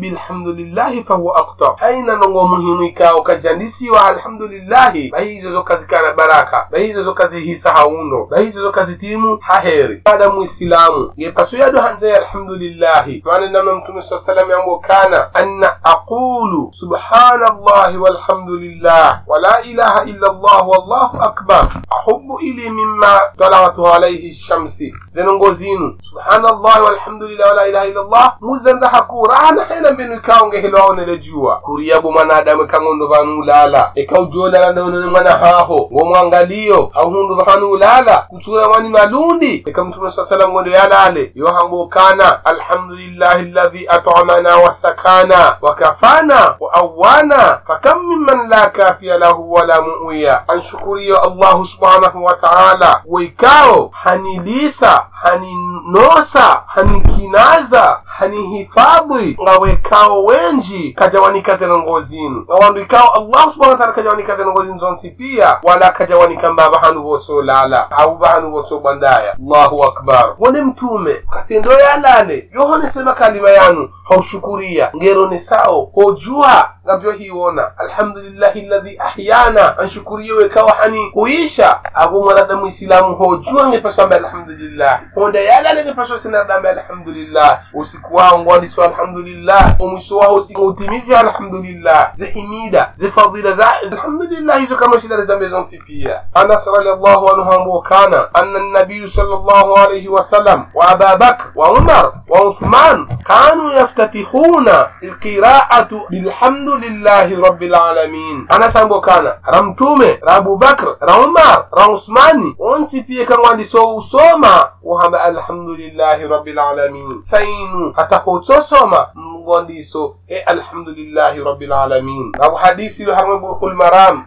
[SPEAKER 2] bilhamdulillahi fahuwa akta. Haina nongo muhimu ikao kajandisiwa alhamdulillahi. Bahizo zo kazikana baraka bahizo zo kazihisa hauno bahizo zo kazitimu haheri. Baada muislamu yepaso yado hanze alhamdulillahi. Maana namna mtume saa salam yambo kana anna aqulu subhanallahi walhamdulillah wala ilaha illa allah wallahu akbar. Ahubu ili mima talawatu alaihi shamsi. Zenongozinu subhanallahi walhamdulillah wala ilaha illa llah muzanza hakura hana hena mbinu ikaonge hilo aonele jua. Kuriyabu mwanadamu kangondo vanu ulala. Ikaujolala ndonone mwana haho. Ngomwangalio auhundu vahanu ulala. Kutura mwani malundi. Ika mtume saa salam ngondo yalale yohango kana alhamdulillahi alladhi at'amana wasakana wakafana waawana fakam mimman la kafiya lahu wala mu'wiya. Anshukuriyo allahu subhanahu wa ta'ala. Waikao hanilisa haninosa hanikinaza hanihifadhi. Ngawekao wenji kajawanika zenongozinu ngawandu ikao allah subhanahu wa ta'ala na zenongozinu zonsi pia wala kajawanika mbaba hanu voso lala au bahanu voso bandaya allahu akbar. Wone mtume katendo yalale yohonesema kalima yanu haushukuria. Ngero ni sao. Hojua ngavyo hiwona. Alhamdulillahi alladhi ahyana. Anshukuriye wekawa hani kuisha. Abo mwanadamu isilamu hojua ngepaswa mbe alhamdulillah. Honda yalale ngepaswa sinadambe alhamdulillah. Usiku wao ngwandiswa alhamdulillah. Omwiso wao usiutimizi alhamdulillah. Zihimida zifadila za alhamdulillah. Hizo kama shida za zonsi pia anas radiyallahu anhu ambo kana anna an-nabiy sallallahu alayhi wasallam wa aba bakr wa umar wa uthman kanu yaftatihuna alqira'atu bilhamdulillahi rabbil alamin. Ambo kana ramtume ra abubakr ra umar ra usmani onsi pia kangwandiso usoma wohamba alhamdulillahi rabbil alamin. Sainu hata kutosoma mgondiso e alhamdulillahi rabbil alamin. Abu hadisi lo harma bulkul maram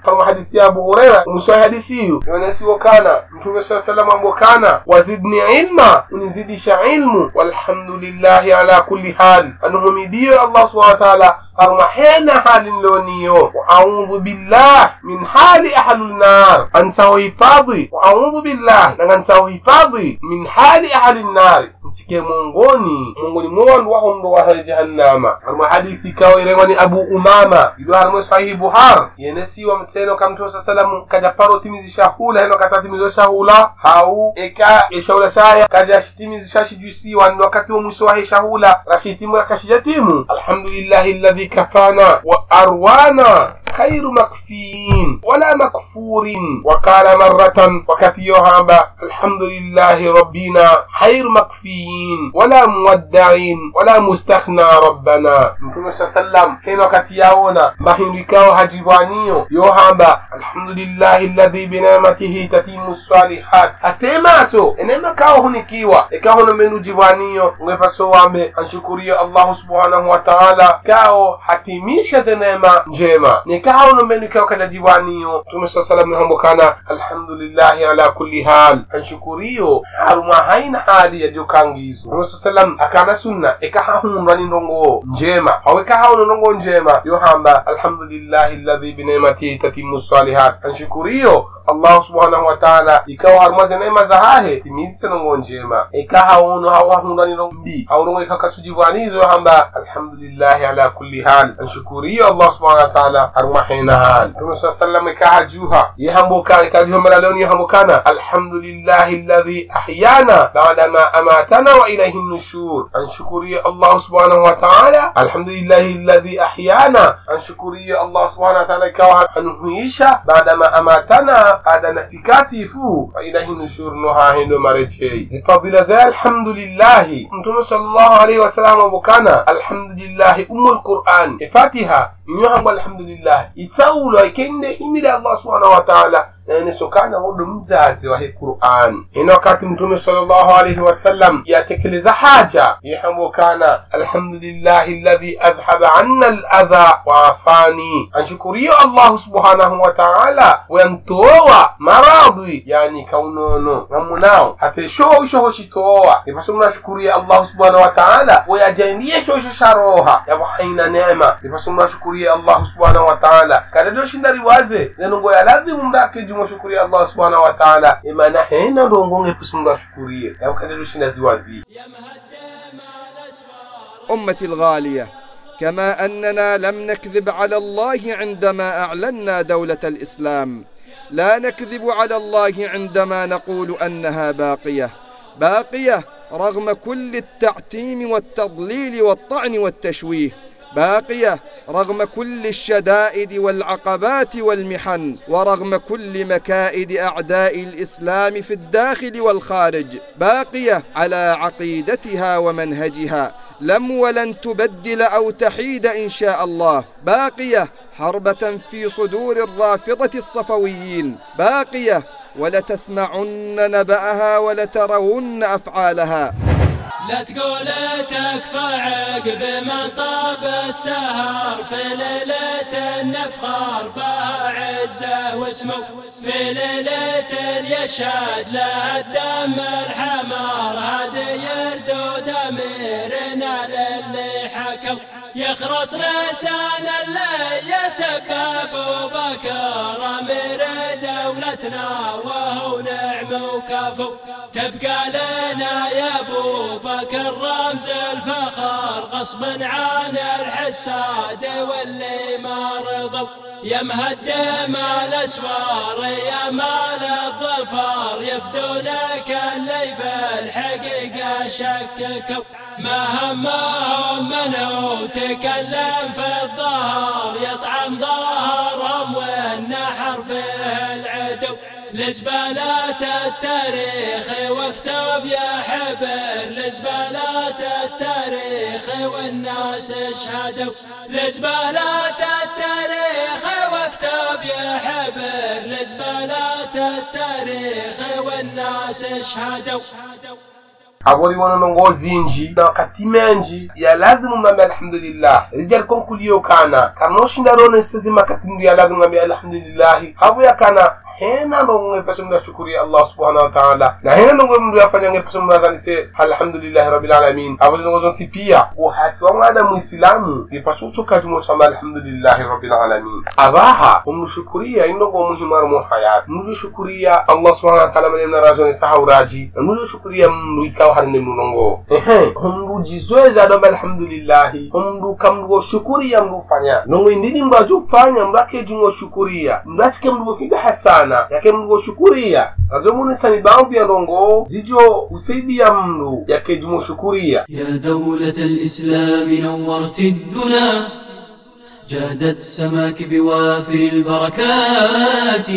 [SPEAKER 2] ya abu huraira umswa hadisi kana mtume saa salam ambo kana wazidni ilma unizidisha ilmu walhamdulillahi ala kulli hal anuhumidiyo allah subhanahu wa ta'ala harma hena halin loniyo wa a'udhu billah min hali ahlul nar. Ansawo hifadhi wa a'udhu billah nangansawo hifadhi min hali ahlin nar. Nsike mongoni mongoni mowandu wahondo wahal jahannama. Harma hadithi kawo irengoni abu umama. Ido harmo sahihi buhar yene siwa mteno kam to salam kaja paro timizi shahula heno kata timizo shahula. Hau eka eshaula saya kaja shitimizi shashijusi wando wakati wa mwisho wa shahula. Rashitimu rakashijatimu alhamdulillahi alladhi wa arwana خير مكفيين ولا مكفور وقال مرة وكثير هذا الحمد لله ربنا خير مكفيين ولا مودعين ولا مستغنى ربنا. مكما سلم حين كتياونا بحينكاو هجيبانيو يوهابا الحمد لله الذي بنعمته تتم الصالحات. أتيماتو إنما كاو هنكيوا إكاو نمنو جيبانيو نفسو وامي أنشكري الله سبحانه وتعالى. كاو hatimisha zenema njema. Nikaho nombenikao kada jiwaniyo tume sa salam nihambokana alhamdulillahi ala kulli hal. Hanshukuriyo haruma haina hali ya jokangizo tume sa salam akana sunna ekaha humrani ndongo njema. Hawekahauno ndongo njema. Yo hamba alhamdulillahi alladhi binimatihi tatimu salihat hanshukuriyo allah subhanahu wa taala ikawa harumaze neema za hahe timizise nongo njema eka hawuno hawahundani no mbi. Hawunongo ikakatujivanizo hamba alhamdulillahi ala kulli hal. Anshukuriyo allah subhanahu wa taala haruma hena hal. Tume sa sallam eka hajuha. Ye hambo ka eka juha mala leo ni hambo kana. Alhamdulillahi alladhi ahyana ba'da ma amatana wa ilayhi nushur. Anshukuriyo allah subhanahu wa taala alhamdulillahi alladhi ahyana. Anshukuriyo allah subhanahu wa taala ikawa anuhuisha baada ma amatana ada na tikatifu wa ilahi nushur no ha hendo marechei zifadhila za alhamdulillahi mtume sallallahu alaihi wasallam abukana alhamdulillahi umul quran ifatiha inyo hambo alhamdulillah isaulo ikende himida allah subhanahu wa ta'ala nene sokana wodo mzazi wa Qur'an. Ina wakati Mtume sallallahu alayhi wasallam yatekeleza haja yihambukana alhamdulillahi alladhi adhhaba anna aladha waafani wa afani, anshukuriyo allahu subhanahu wa ta'ala wantoa maradhi yani kaunono namunao hate shoho shoho shitoa ipaso mnashukuriya allahu subhanahu wa ta'ala wayajaindie shosho sharoha yabo haina neema. Ipaso mnashukuriya allahu subhanahu wa ta'ala. Kadado shindari waze nenongo jumo shukuria Allah subhanahu wa ta'ala. Imana hena ndongo ngepuso mnashukuria yabo kadado shindazi wazi
[SPEAKER 8] أمتي الغالية كما أننا لم نكذب على الله عندما أعلنا دولة الإسلام لا نكذب على الله عندما نقول أنها باقية باقية رغم كل التعتيم والتضليل والطعن والتشويه باقية رغم كل الشدائد والعقبات والمحن ورغم كل مكائد أعداء الإسلام في الداخل والخارج باقية على عقيدتها ومنهجها. لم ولن تبدل أو تحيد إن شاء الله. باقية حربة في صدور الرافضة الصفويين. باقية ولتسمعن نبأها ولترون أفعالها.
[SPEAKER 6] لا تقول تكفى عقب ما طاب السهر. في ليلة النفخار بها عزة واسمو في ليلة يشهد لها الدم الحمار. هذه يردود أميرنا للي يخرس لسان اللي يسب أبو بكر أمير دولتنا وهو نعم وكفو. تبقى لنا يا أبو بكر رمز الفخر غصبا عن الحساد واللي ما رضوا. يا مهدم الاسوار يا مال الظفر يفدونك اللي في الحقيقة شككوا ما همهم منو تكلم في الظهر يطعن ظهرهم والنحر في العدو. لزبالات التاريخ واكتب يا حبر لزبالات التاريخ والناس اشهدوا لزبالات التاريخ واكتب يا حبر لزبالات التاريخ والناس اشهدوا
[SPEAKER 2] habori wono no ngo zinji na wakati menji ya lazimu mnambe alhamdulillah rijal konkuliyo kana karno shindarone sisi makati ndu ya lazimu mnambe alhamdulillah habu ya kana hena ndo nge peso mnda shukuri Allah subhanahu wa ta'ala na hena ndo mndu yafanya nge peso mnda zani se alhamdulillah rabbil alamin habu ndo zonti pia uhati wa mwana muislamu ni paso tuka jumo sama alhamdulillah rabbil alamin abaha umshukuria ndo ngo muhimar mu hayat mndu shukuria Allah subhanahu wa ta'ala mwenye razoni sahauraji mndu shukuria mndu ikawa harinde mnunongo ehe humdu jizweza domba alhamdulillahi humdu kamdu shukuria mndu fanya nongo indini mndu ajufanya mndu ake jungo shukuria mndu atike mndu kiga sana yake mlivyoshukuria radomuni baadhi ya longo zijo husaidia mnu yake jumo shukuria
[SPEAKER 9] ya daulat lislami nawarti dduna جادت سماك بوافر البركات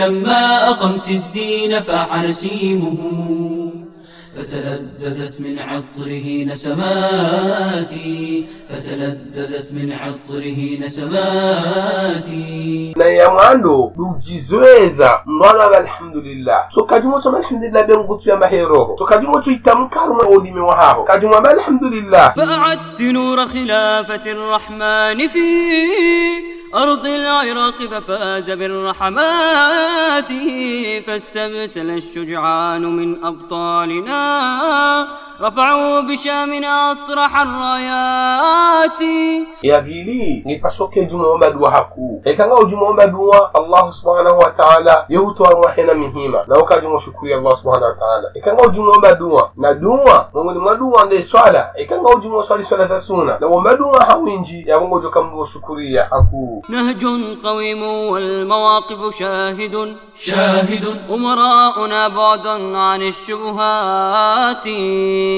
[SPEAKER 9] لما أقمت الدين فاح نسيمه فتلددت من عطره نسماتي. فتلددت من عطره نسماتي.
[SPEAKER 2] نيام عنده لجزوزة نوالا والحمد لله سو كاجمو الحمد لله بيان قدسو يا مهيروه سو كاجمو تو يتمكار ما أولي من الحمد لله
[SPEAKER 9] فأعدت نور خلافة الرحمن فيه
[SPEAKER 10] أرض العراق ففاز بالرحمات فاستبسل الشجعان من أبطالنا. رفعوا بشامنا أصرح الرايات
[SPEAKER 2] يا بيلي نفسو كيدو محمد وحكو إيكا نوجو محمد وا الله سبحانه وتعالى يهوتو أروحنا من هما لو كاجمو شكري الله سبحانه وتعالى إيكا نوجو محمد وا ندوا محمد محمد وا عند السؤال إيكا نوجو محمد وا سؤال سؤال سؤال لو محمد وا حوينجي يا محمد وا كم شكري يا حكو
[SPEAKER 10] نهج قويم والمواقف شاهد.
[SPEAKER 9] شاهد.
[SPEAKER 10] أمراؤنا بعدا عن الشبهات.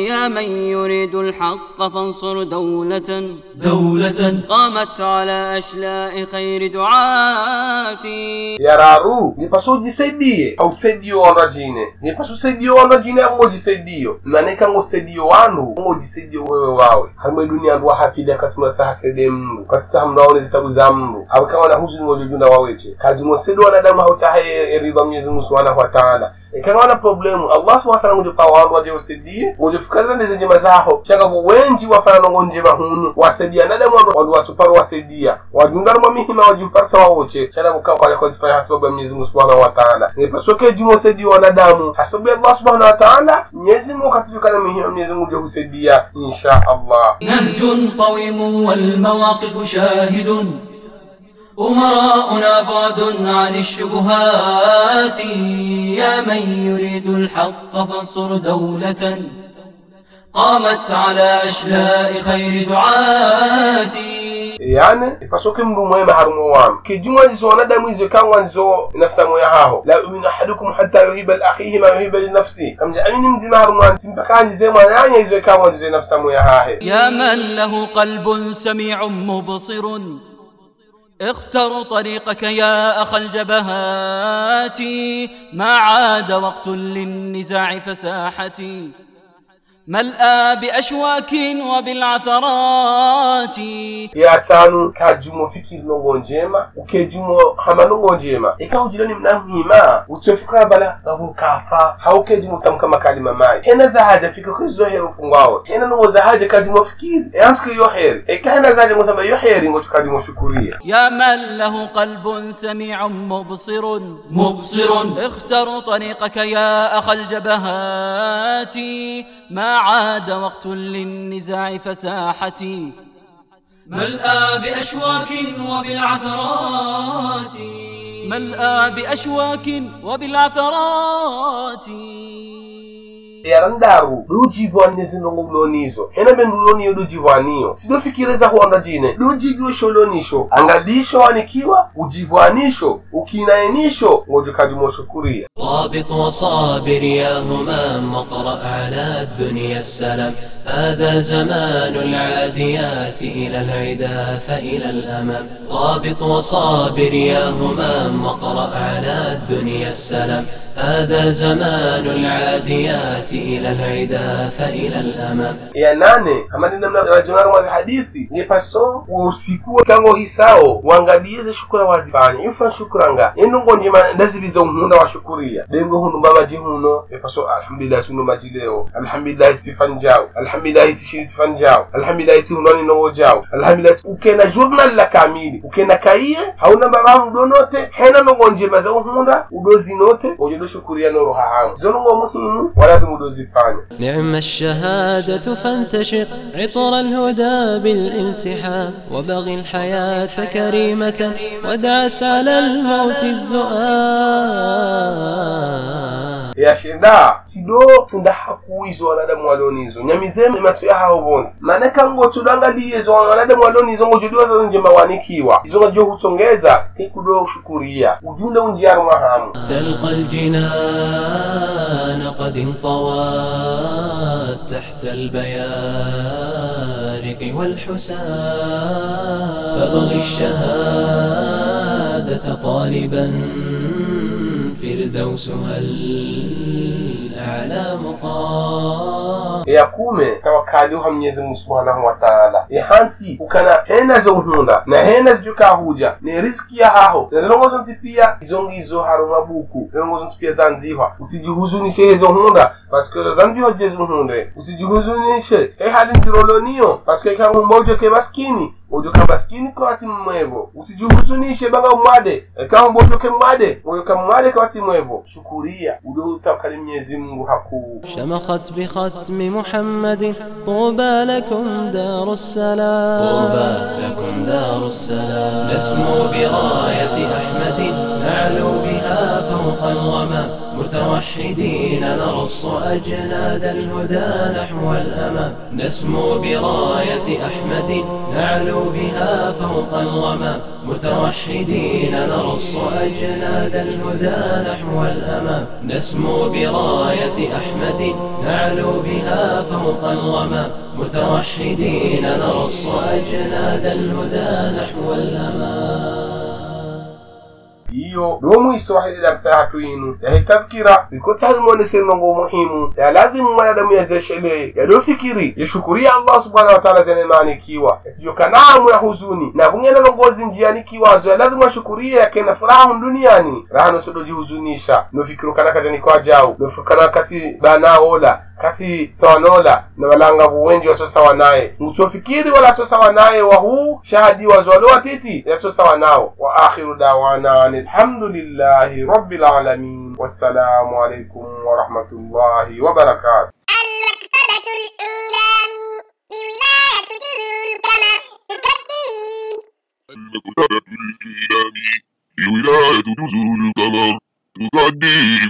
[SPEAKER 10] يا من يريد الحق فانصر دولة.
[SPEAKER 9] دولة.
[SPEAKER 10] قامت على أشلاء خير دعاتي
[SPEAKER 2] يا رارو نبسو جي سيدية أو سيدية وأنا جيني نبسو سيدية وأنا جيني أمو جي سيدية ما نيكا مو سيدية وانو أمو جي سيدية وواوي هل ما يدوني أدوها في دي قسمة سحسة دي مو قسمة سحسة دي مو mno. Awakawa na huzuni walivyunda waweche kadimosedo wanadamu hautahaye eridha mwenyezi mungu subhanahu wataala ikawa na problemu allah subhanahu subhana wataala ngudi pawandu wajeosedie ngudifukaza ndize njema zaho shakako wenji wafananongo njema hunu. Wasedia nadamu wandu watuparo wasedia wajungarumwa mihima wajimparsa wawoche kwa kwaja kwazifanya hasababu ya mwenyezi mungu subhanahu wataala ngepasoke jumosedi wanadamu hasababu ya allah subhanahu wa wataala mwenyezi mungu katulikana mihima mwenyezi mungu jehusedia insha allah.
[SPEAKER 9] Nahjun tawimu walmawaqif shahidun. أمراؤنا بعد عن الشبهات يا من يريد الحق فانصر دولة قامت على أشلاء خير دعاتي
[SPEAKER 2] yani pasoke mbu moye maharumo wam kijumwazi sonada mwizi kanwanzo nafsa moya haho la yuminu ahadukum hatta yuhiba liakhihi ma yuhiba linafsi kamja amini mzi maharumo simpakanize mwananya izwe kanwanzo nafsa moya hahe
[SPEAKER 10] ya man lahu qalbun samiun mubsirun اختر طريقك يا أخ الجبهات. ما عاد وقت للنزاع فساحتي. ملأ بأشواك وبالعثرات.
[SPEAKER 2] يا تانو كاجمو فكير نوغون جيما وكاجمو هما نوغون جيما. إكا وجلوني من أهميما وتوفقنا بلا نغو كافا هاو كاجمو تم كما كلمة معي هنا زهاجة فكر كي زوهير وفنغاو. هنا نو زهاجة كاجمو فكير يامسكي يوحير. إكا هنا زهاجة مثبا يوحير ينغوش كاجمو شكورية.
[SPEAKER 10] يا من له قلب سميع مبصر
[SPEAKER 9] مبصر.
[SPEAKER 10] اختر طريقك يا أخ الجبهات. ما عاد وقت للنزاع فساحتي.
[SPEAKER 9] ملأى بأشواك وبالعثرات.
[SPEAKER 10] ملأى بأشواك وبالعثرات.
[SPEAKER 2] Yaran daru du jibwannizi ndongo ulonizo hena be nduloniyo du jibwaniyo sidofikiriza huonda jine du jibiwo sholonisho angalisho wanikiwa ujibwanisho ukinaenisho ngojo kajumo shukuria
[SPEAKER 5] رابط وصابر يا همام واقرأ على الدنيا السلام هذا زمان العاديات إلى العدا فإلى الأمام رابط وصابر يا همام واقرأ على الدنيا السلام هذا زمان العاديات ila alida.
[SPEAKER 2] Ya nane amani namna hadithi ni paso wausikue kango hisao wangadieze shukura wazifanya. Yufa shukuranga. Endongo ndazibiza umunda washukuriya dengo hunu babaji huno epaso alhamdulillah sunu majileo alhamdulillah sifan jao. Alhamdulillah tishini sifan jao. Nowo jao. Alhamdulillah ukena journal la kamili. Ukena kaiye hauna babahu donote hena nongo za umunda udozinote ojodo shukuriya noro hahangu zonongo muhimu wala tumudozifanya
[SPEAKER 5] نعم الشهادة فانتشر عطر الهدى بالالتحام وبغ الحياة كريمة وادعس على الموت الزؤام.
[SPEAKER 2] ya sheda sido tunda hakuizwa wanadamu walonizo nyamizeme matu yahawo bonse maneka ngo tudangaliyezo wanadamu walonizo ngo judiwa zazo nje mawanikiwa izo nga hutongeza ikudo ushukuria ujunda unjiyaru mwahamu
[SPEAKER 5] تلقى الجنان قد انطوات تحت البيارق والحسان فابغ الشهادة طالبا الفردوس هل أعلى مقام؟
[SPEAKER 2] eyakume tawakaliha mnyezi mungu subhanahu wataala ehansi ukana hena zohunda na hena zijukahuja ne riski yahaho zalongozo nsi pia izongizo haruma buku zalongozo nsi pia zanzihwa usijihuzunishe ezohunda paske zanziho jezuhunde usijihuzunishe ehali nziroloniyo paske ikahumbojo ke maskini. Ujoka maskini kawati mwevo usijihuzunishe banga umwade ekahumbo ujoke mwade ujoka mwade kawati mwevo shukuria udoutawakali mnyezi mungu hakuu
[SPEAKER 7] محمد طوبى لكم دار السلام.
[SPEAKER 5] طوبى لكم دار السلام. نسمو براية أحمد نعلو بها فوق الغمام. متوحدين نرص أجناد الهدى نحو الأمام نسمو براية أحمد نعلو بها فوق الغمام متوحدين نرص أجناد الهدى نحو الأمام نسمو براية أحمد نعلو بها فوق الغمام متوحدين نرص أجناد الهدى نحو الأمام
[SPEAKER 2] iyo domu iswahili darsa hatu inu yahe tadhkira ikotsalimonesirinongo muhimu ya lazimu mwanadamu yazeshele yadofikiri yashukuria allah subhanahu wa ta'ala yakijokanamu ya huzuni na kung'ena longozi njiani kiwazo ya lazimu ashukurie yakena furaha duniani raha nosodojihuzunisha nofikiro kana kazani kwa jau nofikana kati banaola kati sawanola na walangavu wengi wato sawa naye uchofikiri wala to sawa naye wa huu shahadi wazwalo watiti yato sawa nao wa akhiru dawana alhamdulillahi rabbil alamin wassalamu alaikum warahmatullahi wabarakatuh
[SPEAKER 1] المكتبة الإسلامي لولاية جزر القمر تقدم